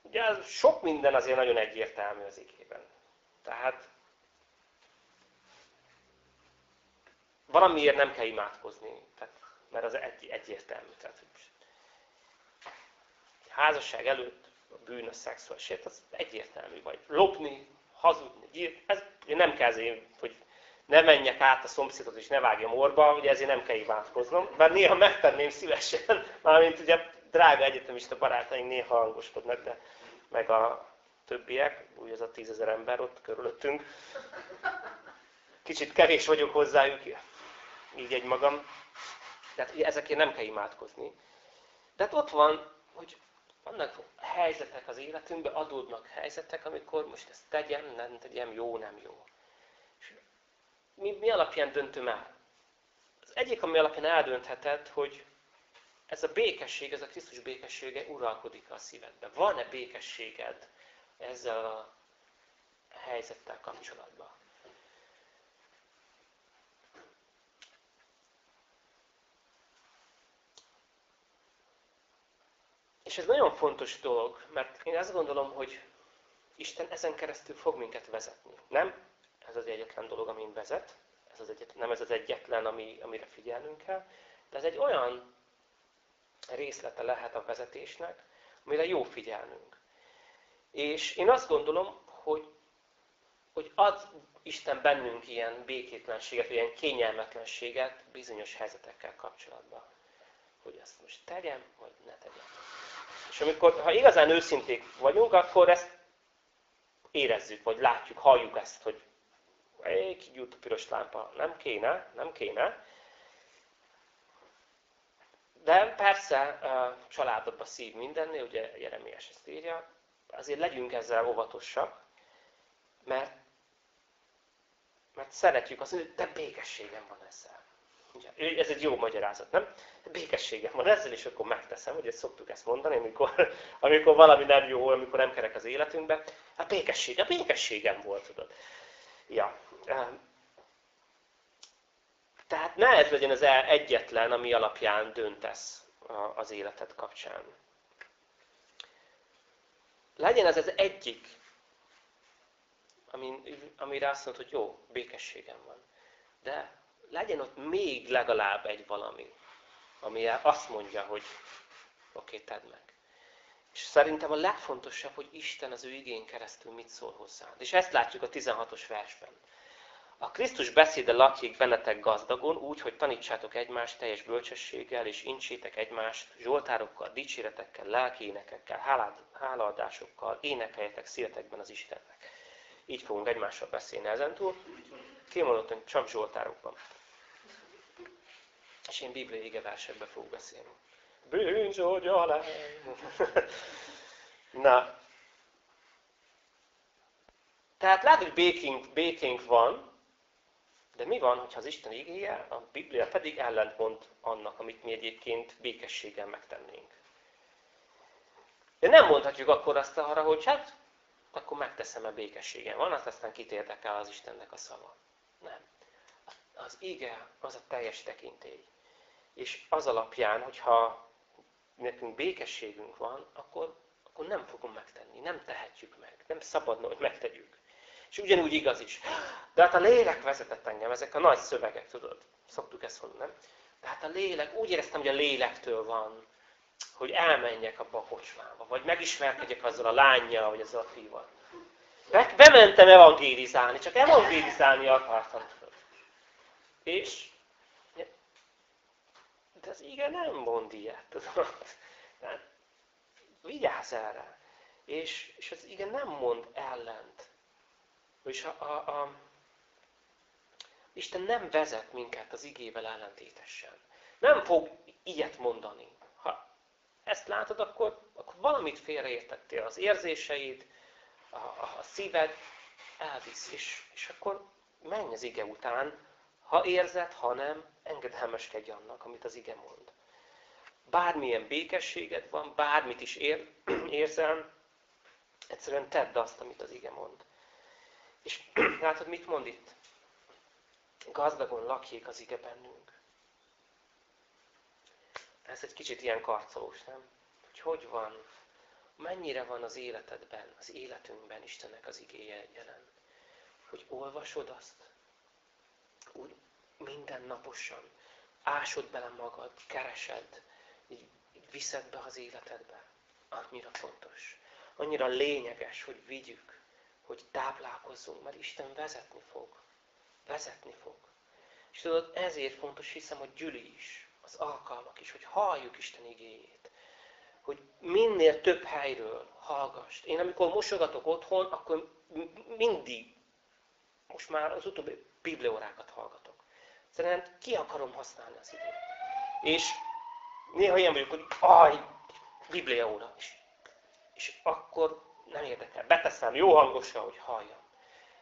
Ugye sok minden azért nagyon egyértelmű az igében. Tehát valamiért nem kell imádkozni, tehát, mert az egy, egyértelmű. Tehát, házasság előtt a bűn a szexuális az egyértelmű. Vagy lopni, hazudni, ez nem kell azért, hogy ne menjek át a szomszédot és ne vágjam orba, ugye ezért nem kell imádkoznom. Bár néha megtenném szívesen, mármint ugye drága egyetemista barátaink néha hangoskodnak, de meg a többiek, úgy az a tízezer ember ott körülöttünk. Kicsit kevés vagyok hozzájuk, így egy magam. Tehát ezekért nem kell imádkozni. De hát ott van, hogy vannak helyzetek az életünkben, adódnak helyzetek, amikor most ezt tegyem, nem tegyem, jó, nem jó. És mi, mi alapján döntöm el? Az egyik, ami alapján eldöntheted, hogy ez a békesség, ez a Krisztus békessége uralkodik a szívedben. Van-e békességed ezzel a helyzettel kapcsolatban? És ez nagyon fontos dolog, mert én azt gondolom, hogy Isten ezen keresztül fog minket vezetni. Nem ez az egyetlen dolog, amin vezet, ez az egyetlen, nem ez az egyetlen, ami, amire figyelnünk kell, de ez egy olyan részlete lehet a vezetésnek, amire jó figyelnünk. És én azt gondolom, hogy, hogy ad Isten bennünk ilyen békétlenséget, ilyen kényelmetlenséget bizonyos helyzetekkel kapcsolatban. Hogy ezt most tegyem, vagy ne tegyem. És amikor, ha igazán őszinték vagyunk, akkor ezt érezzük, vagy látjuk, halljuk ezt, hogy kigyújt a piros lámpa. Nem kéne, nem kéne. De persze családodba szív mindennél, ugye Jeremiás ezt írja, azért legyünk ezzel óvatosak, mert, mert szeretjük azt hogy de békességem van ezzel. Ugye, ez egy jó magyarázat, nem? Békességem van ezzel, és akkor megteszem, ugye szoktuk ezt mondani, amikor, [laughs] amikor valami nem jó, amikor nem kerek az életünkbe. Hát békesség, a békességem volt, tudod. Ja. Tehát ne ez legyen az egyetlen, ami alapján döntesz az életed kapcsán. Legyen ez az egyik, amire azt mondod, hogy jó, békességem van. De legyen ott még legalább egy valami, ami azt mondja, hogy oké, okay, tedd meg. És szerintem a legfontosabb, hogy Isten az ő igény keresztül mit szól hozzá. És ezt látjuk a 16-os versben. A Krisztus beszéde lakjék bennetek gazdagon, úgy, hogy tanítsátok egymást teljes bölcsességgel, és incsétek egymást zsoltárokkal, dicséretekkel, lelki énekekkel, hálaadásokkal, énekeljetek szívetekben az Istennek. Így fogunk egymással beszélni ezentúl. Kimondottan csak zsoltárokban. És én bibliai égeversekben fogok beszélni. Bűnzsógy alá! [laughs] Na. Tehát látod, hogy békénk, békénk van, de mi van, hogyha az Isten igéje, a Biblia pedig ellentmond annak, amit mi egyébként békességgel megtennénk. De nem mondhatjuk akkor azt arra, hogy hát, akkor megteszem a békességem van, azt aztán kit érdekel az Istennek a szava. Nem. Az ige az a teljes tekintély. És az alapján, hogyha nekünk békességünk van, akkor, akkor nem fogom megtenni, nem tehetjük meg, nem szabadna, hogy megtegyük. És ugyanúgy igaz is. De hát a lélek vezetett engem, ezek a nagy szövegek, tudod? Szoktuk ezt mondani, nem? De hát a lélek, úgy éreztem, hogy a lélektől van, hogy elmenjek abba a kocsmába, vagy megismerkedjek azzal a lányjal, vagy azzal a fiúval. Bementem evangélizálni, csak evangélizálni akartam. És de az igen nem mond ilyet, tudod? vigyázz erre. És, és az igen nem mond ellent. És a, a, a, Isten nem vezet minket az igével ellentétesen. Nem fog ilyet mondani. Ha ezt látod, akkor, akkor valamit félreértettél. Az érzéseid, a, a, a szíved elvisz. És, és akkor menj az ige után, ha érzed, ha nem, engedelmeskedj annak, amit az ige mond. Bármilyen békességed van, bármit is ér, [clears throat] érzel, egyszerűen tedd azt, amit az ige mond. És [clears throat] látod, mit mond itt? Gazdagon lakjék az ige bennünk. Ez egy kicsit ilyen karcolós, nem? Hogy hogy van, mennyire van az életedben, az életünkben Istennek az igéje jelen. Hogy olvasod azt, úgy mindennaposan ásod bele magad, keresed, így, viszed be az életedbe. Annyira fontos. Annyira lényeges, hogy vigyük, hogy táplálkozzunk, mert Isten vezetni fog. Vezetni fog. És tudod, ezért fontos, hiszem, a gyüli is, az alkalmak is, hogy halljuk Isten igéjét. Hogy minél több helyről hallgast. Én amikor mosogatok otthon, akkor mindig, most már az utóbbi bibliórákat hallgatok. Szerintem ki akarom használni az időt. És néha ilyen vagyok, hogy aj, bibliaóra. És, és akkor nem érdekel. Beteszem jó hangosan, hogy halljam.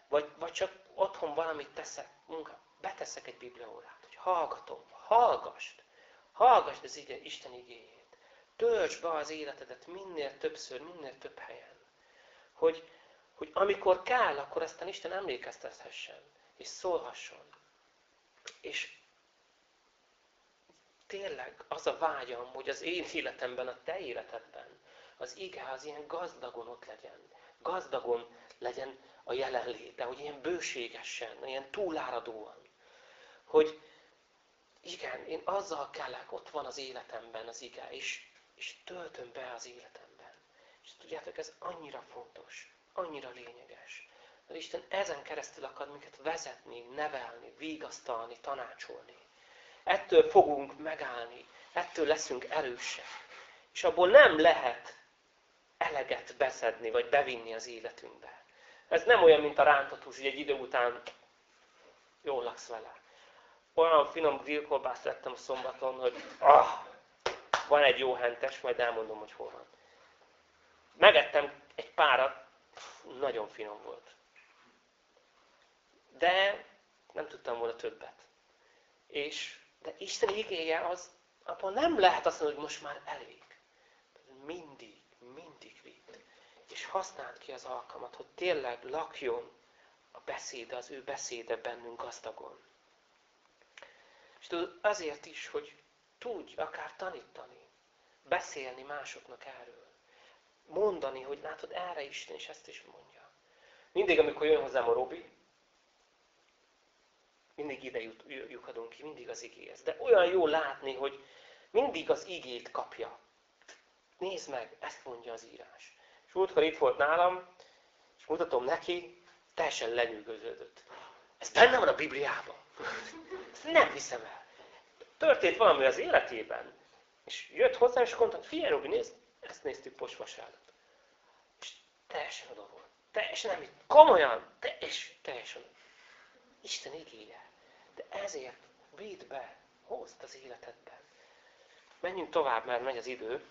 Vagy, vagy csak otthon valamit teszek, munka, beteszek egy bibliaórát, hogy hallgatom, hallgast, hallgast az ige, Isten igéjét. Töltsd be az életedet minél többször, minél több helyen. Hogy, hogy amikor kell, akkor aztán Isten emlékeztethessen, és szólhasson. És tényleg az a vágyam, hogy az én életemben, a te életedben az ige az ilyen gazdagon ott legyen. Gazdagon legyen a jelenléte, hogy ilyen bőségesen, ilyen túláradóan. Hogy igen, én azzal kellek, ott van az életemben az ige, és, és töltöm be az életemben. És tudjátok, ez annyira fontos, annyira lényeges. Mert Isten ezen keresztül akar minket vezetni, nevelni, vigasztalni, tanácsolni. Ettől fogunk megállni, ettől leszünk erősek. És abból nem lehet eleget beszedni, vagy bevinni az életünkbe. Ez nem olyan, mint a rántott hogy egy idő után jól laksz vele. Olyan finom grillkolbászt lettem a szombaton, hogy ah, van egy jó hentes, majd elmondom, hogy hol van. Megettem egy párat, nagyon finom volt. De nem tudtam volna többet. És, de Isten igéje az, abban nem lehet azt mondani, hogy most már elég. Mindig használd ki az alkalmat, hogy tényleg lakjon a beszéde, az ő beszéde bennünk gazdagon. És tudod, azért is, hogy tudj akár tanítani, beszélni másoknak erről. Mondani, hogy látod, erre Isten is ezt is mondja. Mindig, amikor jön hozzám a Robi, mindig ide lyukadunk ki, mindig az igéhez. De olyan jó látni, hogy mindig az igét kapja. Nézd meg, ezt mondja az írás. És múltkor itt volt nálam, és mutatom neki, teljesen lenyűgöződött. Ez benne van a Bibliában. Ezt nem hiszem el. Történt valami az életében. És jött hozzám, és mondta, figyelj Robi, nézd, ezt néztük most vasárnap. És teljesen oda volt. Teljesen nem, komolyan, te, és teljesen. Isten igéje. De ezért vidd be, hozd az életedben. Menjünk tovább, mert megy az idő.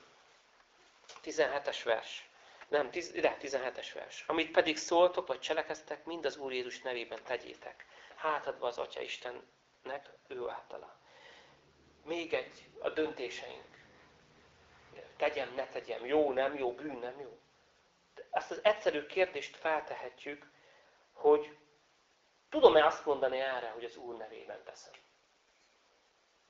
17-es vers. Nem, tiz, de 17-es vers. Amit pedig szóltok, vagy cselekeztek, mind az Úr Jézus nevében tegyétek. Hátadva az Atya Istennek, ő általa. Még egy, a döntéseink. Tegyem, ne tegyem, jó, nem jó, bűn, nem jó. De azt az egyszerű kérdést feltehetjük, hogy tudom-e azt mondani erre, hogy az Úr nevében teszem?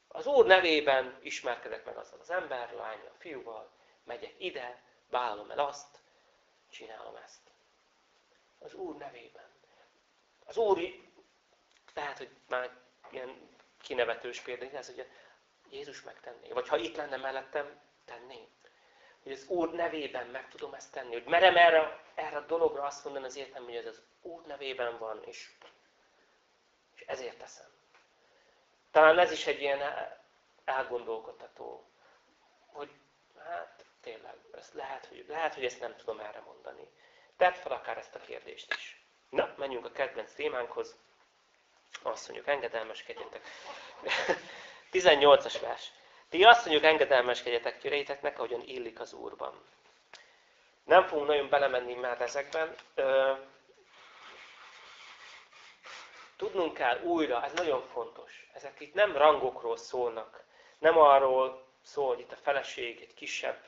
Az Úr nevében ismerkedek meg azzal az ember, lányjal, fiúval, megyek ide, vállalom el azt, csinálom ezt. Az Úr nevében. Az Úr, lehet, hogy már ilyen kinevetős példa, ez hogy Jézus megtenné. Vagy ha itt lenne mellettem, tenné. Hogy az Úr nevében meg tudom ezt tenni. Hogy merem erre, erre a dologra azt mondani az értem, hogy ez az Úr nevében van, és, és ezért teszem. Talán ez is egy ilyen elgondolkodható, hogy hát tényleg, lehet, hogy, lehet, hogy ezt nem tudom erre mondani. Tedd fel akár ezt a kérdést is. Na, menjünk a kedvenc témánkhoz. Mondjuk, engedelmeskedjetek. [laughs] 18-as vers. Ti mondjuk, engedelmeskedjetek tyreiteknek, ahogyan illik az Úrban. Nem fogunk nagyon belemenni már ezekben. Tudnunk kell újra, ez nagyon fontos. Ezek itt nem rangokról szólnak. Nem arról szól, hogy itt a feleség egy kisebb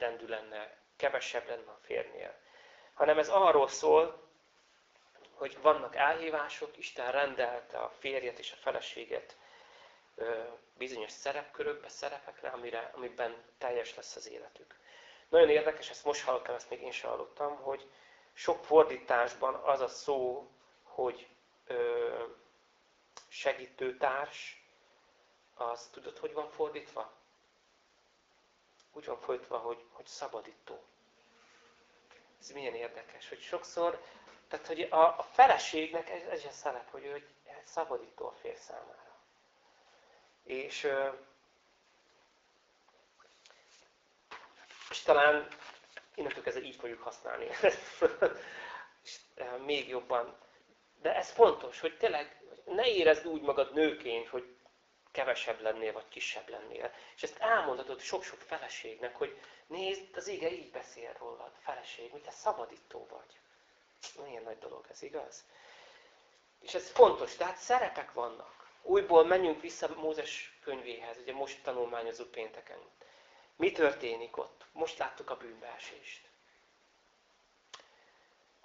rendű lenne, kevesebb lenne a férnél. Hanem ez arról szól, hogy vannak elhívások, Isten rendelte a férjet és a feleséget bizonyos szerepkörökbe, szerepekre, amire, amiben teljes lesz az életük. Nagyon érdekes, ezt most hallottam, ezt még én sem hallottam, hogy sok fordításban az a szó, hogy ö, segítőtárs, az tudod, hogy van fordítva? Úgy van fordítva, hogy, hogy szabadító. Ez milyen érdekes, hogy sokszor, tehát hogy a, a feleségnek ez, ez a szerep, hogy ő szabadító a férj számára. És, és talán innentől kezdve így fogjuk használni. [laughs] és még jobban. De ez fontos, hogy tényleg ne érezd úgy magad nőként, hogy kevesebb lennél, vagy kisebb lennél. És ezt elmondhatod sok-sok feleségnek, hogy nézd, az ége így beszél rólad, feleség, mint te szabadító vagy. Milyen nagy dolog ez, igaz? És ez fontos, tehát szerepek vannak. Újból menjünk vissza Mózes könyvéhez, ugye most tanulmányozunk pénteken. Mi történik ott? Most láttuk a bűnbeesést.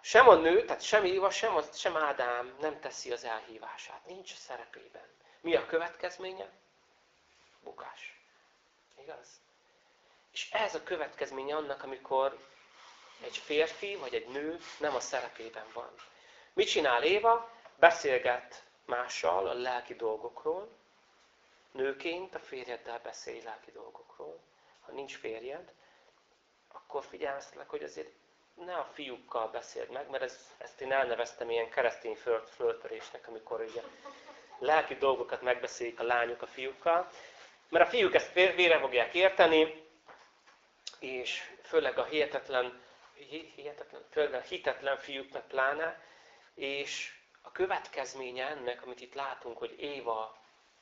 Sem a nő, tehát sem Éva, sem, az, sem Ádám nem teszi az elhívását. Nincs a szerepében. Mi a következménye? Bukás. Igaz? És ez a következménye annak, amikor egy férfi vagy egy nő nem a szerepében van. Mit csinál Éva? Beszélget mással a lelki dolgokról. Nőként a férjeddel beszélj lelki dolgokról. Ha nincs férjed, akkor figyelmeztetlek, hogy azért ne a fiúkkal beszéld meg, mert ez, ezt én elneveztem ilyen keresztény föltörésnek, amikor ugye lelki dolgokat megbeszélik a lányok a fiúkkal. Mert a fiúk ezt vére fogják érteni, és főleg a hihetetlen, hihetetlen, főleg a hitetlen fiúknak pláne, és a következménye ennek, amit itt látunk, hogy Éva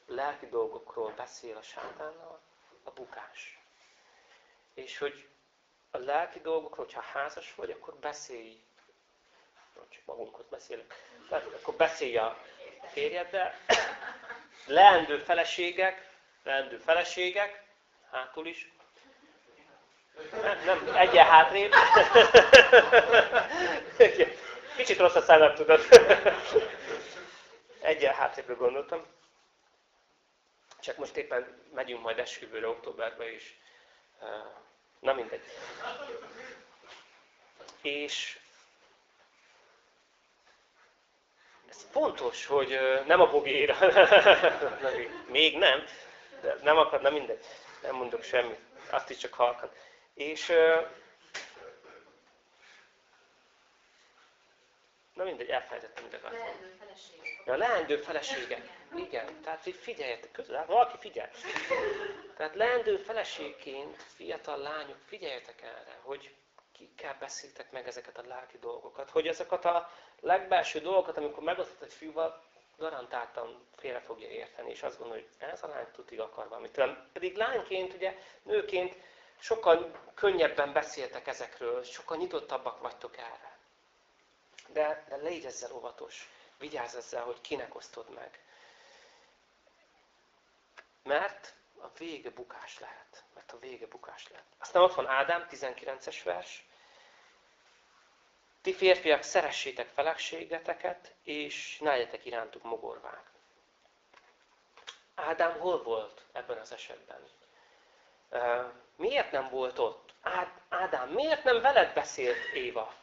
lelki dolgokról beszél a sátánnal, a bukás. És hogy a lelki dolgokról, hogyha házas vagy, akkor beszélj. Csak magunkhoz beszélek. Akkor beszélj a férjeddel. Leendő feleségek, leendő feleségek, hátul is. Nem, nem egyen hátrébb. Kicsit rossz a szállam, tudod. Egyen hátrébbről gondoltam. Csak most éppen megyünk majd esküvőre októberbe is. Na mindegy. És ez fontos, hogy nem a bogéra, még nem, de nem akar, na mindegy, nem mondok semmit, azt is csak halkan. És na mindegy, elfelejtettem, mit akartam. Ja, leendő felesége. Igen, tehát így figyeljetek, közel, valaki figyel. Tehát leendő feleségként, fiatal lányok, figyeljetek erre, hogy kikkel beszéltek meg ezeket a lelki dolgokat. Hogy ezeket a legbelső dolgokat, amikor megosztott egy fiúval, garantáltan félre fogja érteni, és azt gondolja, hogy ez a lány tudig akar valamit. Pedig lányként, ugye, nőként sokkal könnyebben beszéltek ezekről, sokkal nyitottabbak vagytok erre. De, de légy ezzel óvatos. Vigyázz ezzel, hogy kinek osztod meg. Mert a vége bukás lehet. Mert a vége bukás lehet. Aztán ott van Ádám, 19-es vers. Ti férfiak, szeressétek feleségeteket, és ne legyetek irántuk mogorvák. Ádám hol volt ebben az esetben? Miért nem volt ott? Ádám, miért nem veled beszélt Éva?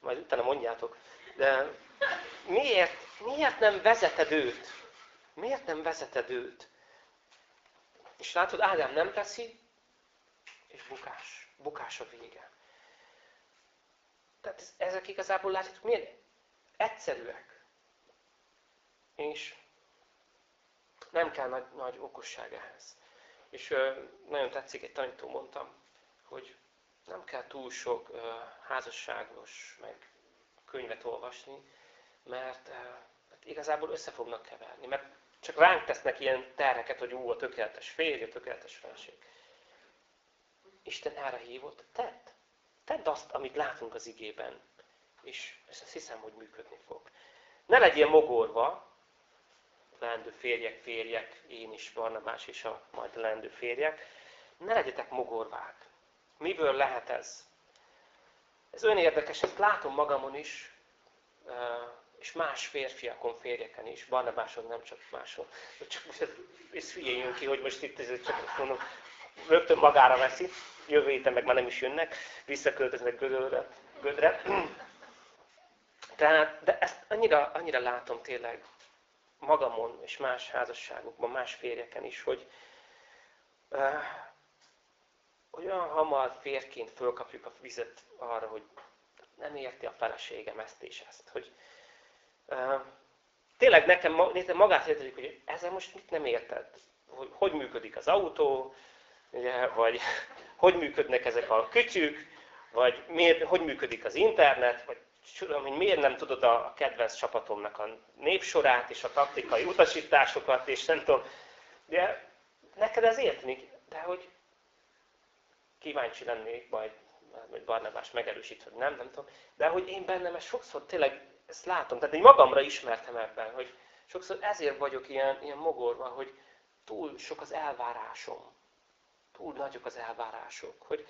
Majd utána mondjátok. De miért, miért nem vezeted őt? Miért nem vezeted őt? És látod, Ádám nem teszi, és bukás. Bukás a vége. Tehát ezek igazából látjátok, milyen egyszerűek. És nem kell nagy, nagy okosság ehhez. És ö, nagyon tetszik, egy tanító mondtam, hogy nem kell túl sok ö, házasságos, meg könyvet olvasni, mert ö, hát igazából össze fognak keverni. Mert csak ránk tesznek ilyen terheket, hogy ú, a tökéletes férj, a tökéletes feleség. Isten erre hívott, tedd. Tedd azt, amit látunk az igében. És ezt hiszem, hogy működni fog. Ne legyél mogorva, leendő férjek, férjek, én is, Barnabás is a majd leendő férjek. Ne legyetek mogorvák. Miből lehet ez? Ez olyan érdekes, ezt látom magamon is, és más férfiakon, férjeken is. Barnabáson nem csak máson. Csak most ez hülyén ki, hogy most itt ez csak mondom, rögtön magára veszi, jövő héten meg már nem is jönnek, visszaköltöznek Gödöre. Gödre. [clears throat] Tehát, de ezt annyira, annyira látom tényleg magamon és más házasságokban, más férjeken is, hogy, hogy olyan hamar férként fölkapjuk a vizet arra, hogy nem érti a feleségem ezt és ezt. Hogy, tényleg nekem magát értedik, hogy ezzel most mit nem érted? Hogy, hogy működik az autó, vagy hogy működnek ezek a kütyük, vagy miért, hogy működik az internet, vagy tudom, hogy miért nem tudod a kedvenc csapatomnak a népsorát, és a taktikai utasításokat, és nem tudom. De neked ez érteni, de hogy kíváncsi lennék, majd, majd Barnabás megerősít, hogy nem, nem tudom. De hogy én bennem ezt sokszor tényleg ezt látom, tehát én magamra ismertem ebben, hogy sokszor ezért vagyok ilyen, ilyen mogorva, hogy túl sok az elvárásom. Túl nagyok az elvárások. Hogy,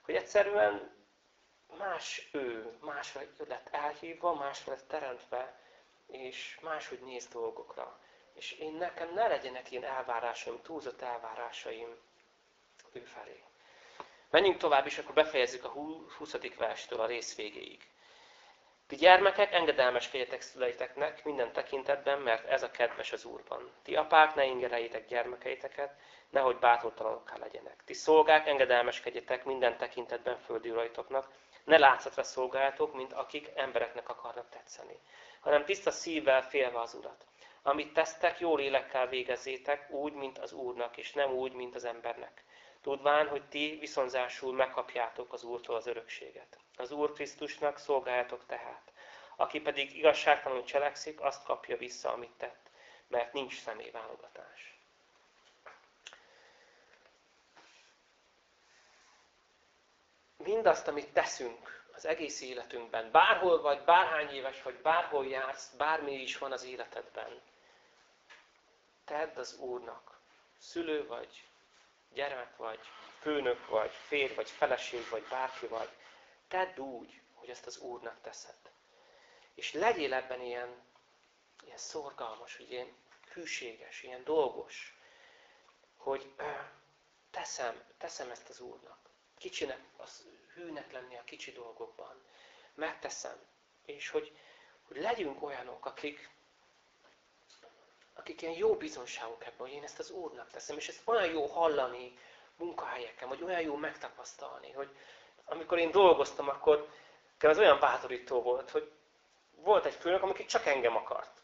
hogy egyszerűen más ő, másra lett elhívva, másra lett teremtve, és máshogy néz dolgokra. És én nekem ne legyenek ilyen elvárásaim, túlzott elvárásaim ő felé. Menjünk tovább, és akkor befejezzük a 20. verstől a rész végéig. Ti gyermekek, engedelmeskedjetek szüleiteknek minden tekintetben, mert ez a kedves az Úrban. Ti apák, ne ingereljétek gyermekeiteket, nehogy bátortalanokká legyenek. Ti szolgák, engedelmeskedjetek minden tekintetben földi uraitoknak, ne látszatra szolgáljátok, mint akik embereknek akarnak tetszeni, hanem tiszta szívvel félve az Urat. Amit tesztek, jó lélekkel végezzétek, úgy, mint az Úrnak, és nem úgy, mint az embernek. Tudván, hogy ti viszonzásul megkapjátok az Úrtól az örökséget. Az Úr Krisztusnak szolgáljátok tehát. Aki pedig igazságtalanul cselekszik, azt kapja vissza, amit tett, mert nincs személyválogatás. mindazt, amit teszünk az egész életünkben, bárhol vagy, bárhány éves vagy, bárhol jársz, bármi is van az életedben, tedd az Úrnak. Szülő vagy, gyermek vagy, főnök vagy, férj vagy, feleség vagy, bárki vagy. Tedd úgy, hogy ezt az Úrnak teszed. És legyél ebben ilyen, ilyen szorgalmas, hogy ilyen hűséges, ilyen dolgos, hogy teszem, teszem ezt az Úrnak kicsinek, az hűnek lenni a kicsi dolgokban. Megteszem. És hogy, hogy legyünk olyanok, akik, akik ilyen jó bizonságok ebben, hogy én ezt az Úrnak teszem, és ezt olyan jó hallani munkahelyeken, vagy olyan jó megtapasztalni, hogy amikor én dolgoztam, akkor az olyan bátorító volt, hogy volt egy főnök, aki csak engem akart.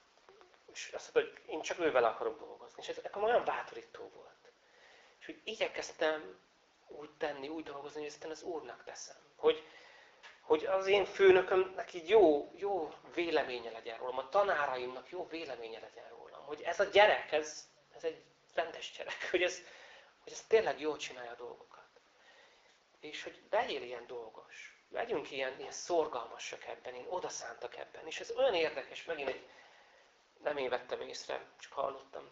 És azt mondta, hogy én csak ővel akarok dolgozni. És ez nekem olyan bátorító volt. És úgy igyekeztem úgy tenni, úgy dolgozni, hogy ezt az Úrnak teszem. Hogy, hogy az én főnökömnek így jó, jó véleménye legyen rólam, a tanáraimnak jó véleménye legyen rólam. Hogy ez a gyerek, ez, ez egy rendes gyerek, hogy ez, hogy ez tényleg jól csinálja a dolgokat. És hogy legyél ilyen dolgos. Legyünk ilyen, ilyen szorgalmasak ebben, én odaszántak ebben. És ez olyan érdekes, megint egy, nem én vettem észre, csak hallottam,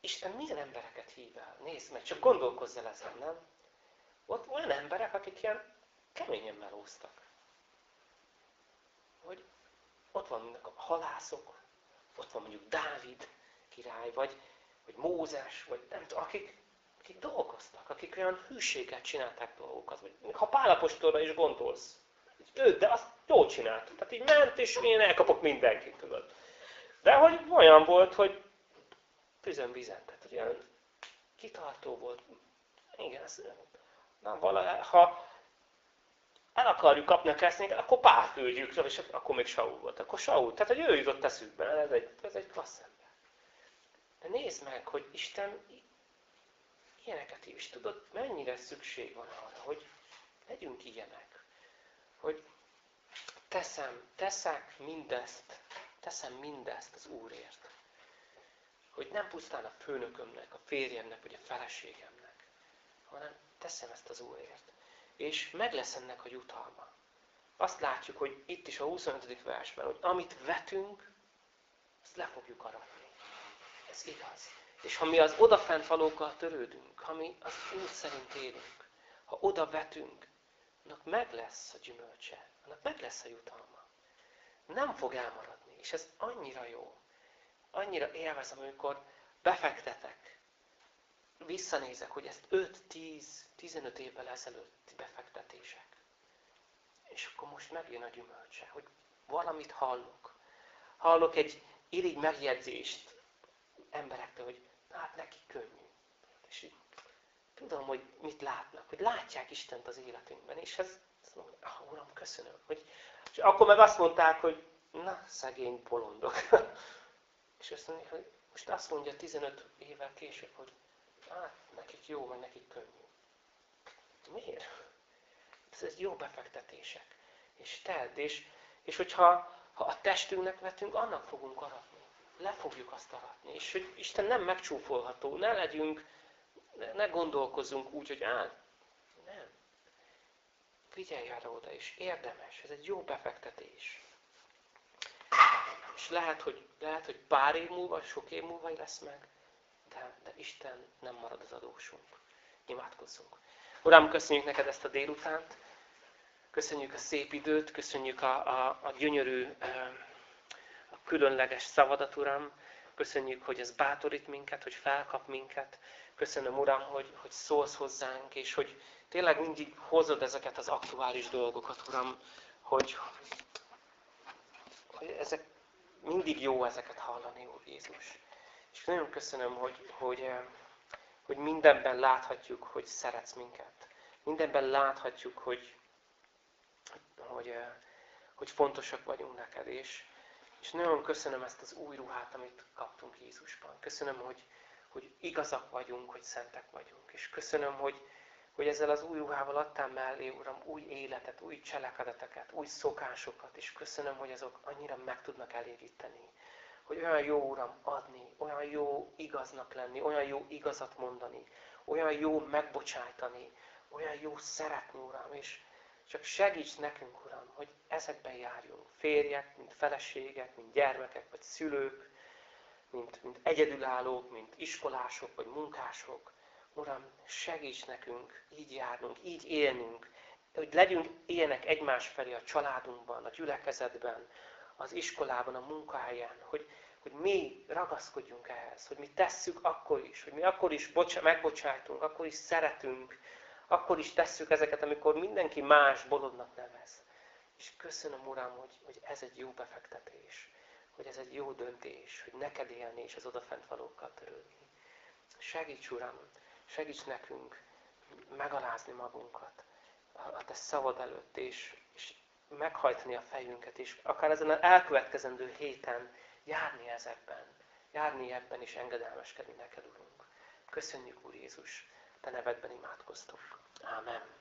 Isten milyen embereket hív el? Nézd meg, csak gondolkozz el ezen, nem? Ott olyan emberek, akik ilyen keményen melóztak. Hogy ott vannak a halászok, ott van mondjuk Dávid király, vagy, vagy Mózes, vagy nem tudom, akik, akik dolgoztak, akik olyan hűséget csinálták dolgokat. Vagy, ha Pálapostolra is gondolsz, ő, de azt jól csinált. Tehát így ment, és én elkapok mindenkit, tudod. De hogy olyan volt, hogy tüzön vizen. Tehát ugye kitartó volt. Igen, ez, na, vala, ha el akarjuk kapni a keresztényeket, akkor Pál küldjük, és akkor még Saul volt. Akkor Saul, tehát hogy ő jutott eszükbe, ez egy, ez egy klassz ember. De nézd meg, hogy Isten ilyeneket és tudod, mennyire szükség van arra, hogy legyünk ilyenek. Hogy teszem, teszek mindezt, teszem mindezt az Úrért hogy nem pusztán a főnökömnek, a férjemnek, vagy a feleségemnek, hanem teszem ezt az Úrért. És meg lesz ennek a jutalma. Azt látjuk, hogy itt is a 25. versben, hogy amit vetünk, azt le fogjuk aratni. Ez igaz. És ha mi az odafent valókkal törődünk, ha mi az Úr szerint élünk, ha oda vetünk, annak meg lesz a gyümölcse, annak meg lesz a jutalma. Nem fog elmaradni, és ez annyira jó annyira élvezem, amikor befektetek, visszanézek, hogy ezt 5-10-15 évvel ezelőtti befektetések. És akkor most megjön a gyümölcse, hogy valamit hallok. Hallok egy, irigy megjegyzést emberektől, hogy hát neki könnyű. És így, tudom, hogy mit látnak, hogy látják Istent az életünkben, és ez, ez mondom, ah, Uram, köszönöm. Hogy, és akkor meg azt mondták, hogy na, szegény bolondok. [laughs] és azt mondja, hogy most azt mondja 15 évvel később, hogy hát nekik jó, vagy nekik könnyű. Miért? Ez egy jó befektetések. És tedd, és, és hogyha ha a testünknek vetünk, annak fogunk aratni. Le fogjuk azt aratni. És hogy Isten nem megcsúfolható, ne legyünk, ne, gondolkozzunk úgy, hogy áll. Nem. Figyelj arra oda, és érdemes. Ez egy jó befektetés. És lehet, hogy, lehet, hogy pár év múlva, sok év múlva lesz meg, de, de Isten nem marad az adósunk. Imádkozzunk. Uram, köszönjük neked ezt a délutánt, köszönjük a szép időt, köszönjük a, a, a gyönyörű, különleges szavadat, Uram, köszönjük, hogy ez bátorít minket, hogy felkap minket, köszönöm, Uram, hogy, hogy szólsz hozzánk, és hogy tényleg mindig hozod ezeket az aktuális dolgokat, Uram, hogy, hogy ezek mindig jó ezeket hallani, Úr Jézus. És nagyon köszönöm, hogy, hogy, hogy mindenben láthatjuk, hogy szeretsz minket. Mindenben láthatjuk, hogy, hogy, hogy fontosak vagyunk neked. És, és nagyon köszönöm ezt az új ruhát, amit kaptunk Jézusban. Köszönöm, hogy, hogy igazak vagyunk, hogy szentek vagyunk. És köszönöm, hogy, hogy ezzel az új ruhával adtál mellé, Uram, új életet, új cselekedeteket, új szokásokat, és köszönöm, hogy azok annyira meg tudnak elégíteni. Hogy olyan jó, Uram, adni, olyan jó igaznak lenni, olyan jó igazat mondani, olyan jó megbocsájtani, olyan jó szeretni, Uram, és csak segíts nekünk, Uram, hogy ezekben járjunk. Férjek, mint feleségek, mint gyermekek, vagy szülők, mint, mint egyedülállók, mint iskolások, vagy munkások, Uram, segíts nekünk így járnunk, így élnünk, hogy legyünk ilyenek egymás felé a családunkban, a gyülekezetben, az iskolában, a munkahelyen, hogy, hogy mi ragaszkodjunk ehhez, hogy mi tesszük akkor is, hogy mi akkor is bocs- megbocsájtunk, akkor is szeretünk, akkor is tesszük ezeket, amikor mindenki más bolondnak nevez. És köszönöm, Uram, hogy, hogy ez egy jó befektetés, hogy ez egy jó döntés, hogy neked élni és az odafent valókkal törődni. Segíts, Uram, Segíts nekünk megalázni magunkat a Te szavad előtt, és, és meghajtani a fejünket, és akár ezen az elkövetkezendő héten járni ezekben, járni ebben, és engedelmeskedni neked, Urunk. Köszönjük, Úr Jézus, Te nevedben imádkoztunk. Amen.